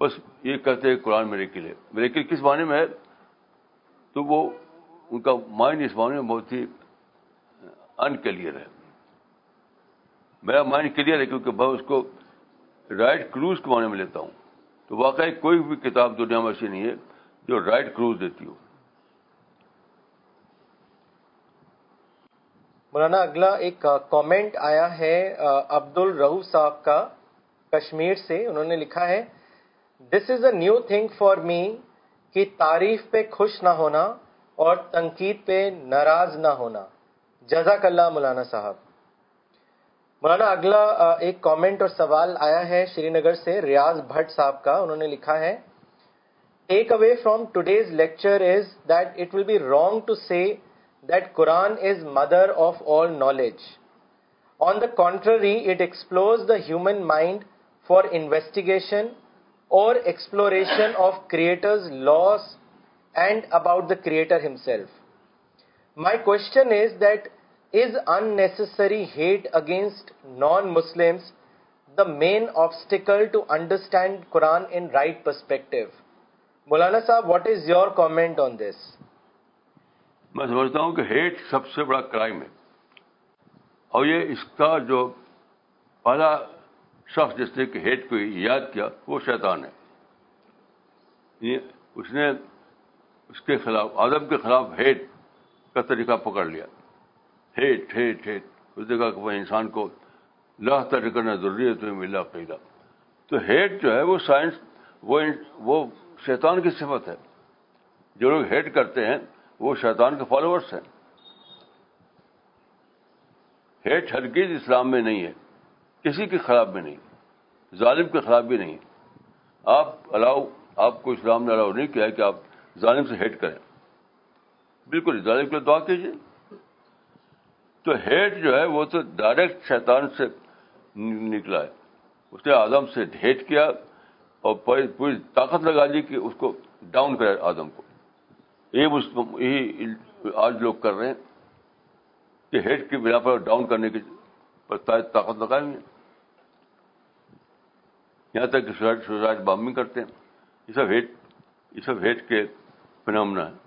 S1: بس یہ کہتے ہیں قرآن میرے کلیئر میرے کس بانے میں ہے تو وہ ان کا مائنڈ اس بانے میں بہت ہی ان کلیئر ہے میرا مائنڈ کلیئر ہے کیونکہ میں اس کو رائٹ کلوز کے بانے میں لیتا ہوں تو واقعی کوئی بھی کتاب دنیا میں ایسی نہیں ہے جو رائٹ کروز دیتی ہوں
S2: مولانا اگلا ایک کامنٹ آیا ہے عبد الرحو صاحب کا کشمیر سے انہوں نے لکھا ہے this is a new thing for me کہ تعریف پہ خوش نہ ہونا اور تنقید پہ ناراض نہ ہونا جزاک اللہ مولانا صاحب مولانا اگلا ایک کامنٹ اور سوال آیا ہے شری نگر سے ریاض بھٹ صاحب کا انہوں نے لکھا ہے ٹیک اوے from today's lecture is that it will be wrong to see that Quran is mother of all knowledge. On the contrary, it explores the human mind for investigation or exploration of Creator's laws and about the Creator himself. My question is that is unnecessary hate against non-Muslims the main obstacle to understand Quran in right perspective? Maulana Sahib, what is your comment on this?
S1: میں سمجھتا ہوں کہ heat سب سے بڑا crime ہے اور یہ اس کا جو پہلا شخص جس نے کہ ہیٹ کو یاد کیا وہ شیطان ہے اس نے اس کے خلاف آدم کے خلاف ہیٹ کا طریقہ پکڑ لیا ہیٹ ہیٹ ہیٹ اس نے کہا کہ وہ انسان کو لاہ تر کرنا ضروری ہے تو ہیٹ جو ہے وہ سائنس وہ شیطان کی صفت ہے جو لوگ ہیٹ کرتے ہیں وہ شیطان کے فالوورس ہیں ہیٹ ہرگیز اسلام میں نہیں ہے کسی کے خلاف میں نہیں ظالم کے خلاف بھی نہیں آپ الاؤ آپ کو اسلام نے الاؤ نہیں کیا ہے کہ آپ ظالم سے ہیٹ کریں بالکل ظالم لیے دعا کیجیے تو ہیٹ جو ہے وہ تو ڈائریکٹ شیطان سے نکلا ہے اس نے آدم سے ہیٹ کیا اور پوری طاقت لگا دی کہ اس کو ڈاؤن کرے آدم کو یہی آج لوگ کر رہے ہیں کہ ہیڈ کے بنا پر ڈاؤن کرنے کی طاقت گے یہاں تک کہ سوسائڈ بامبنگ کرتے ہیں یہ سب یہ سب ہیڈ کے فنامنا ہے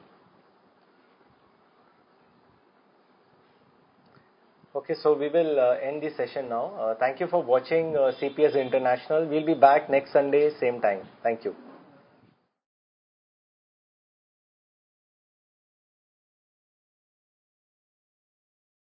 S2: okay so we will end this session now thank you for watching C P S international well be back next Sunday same time thank you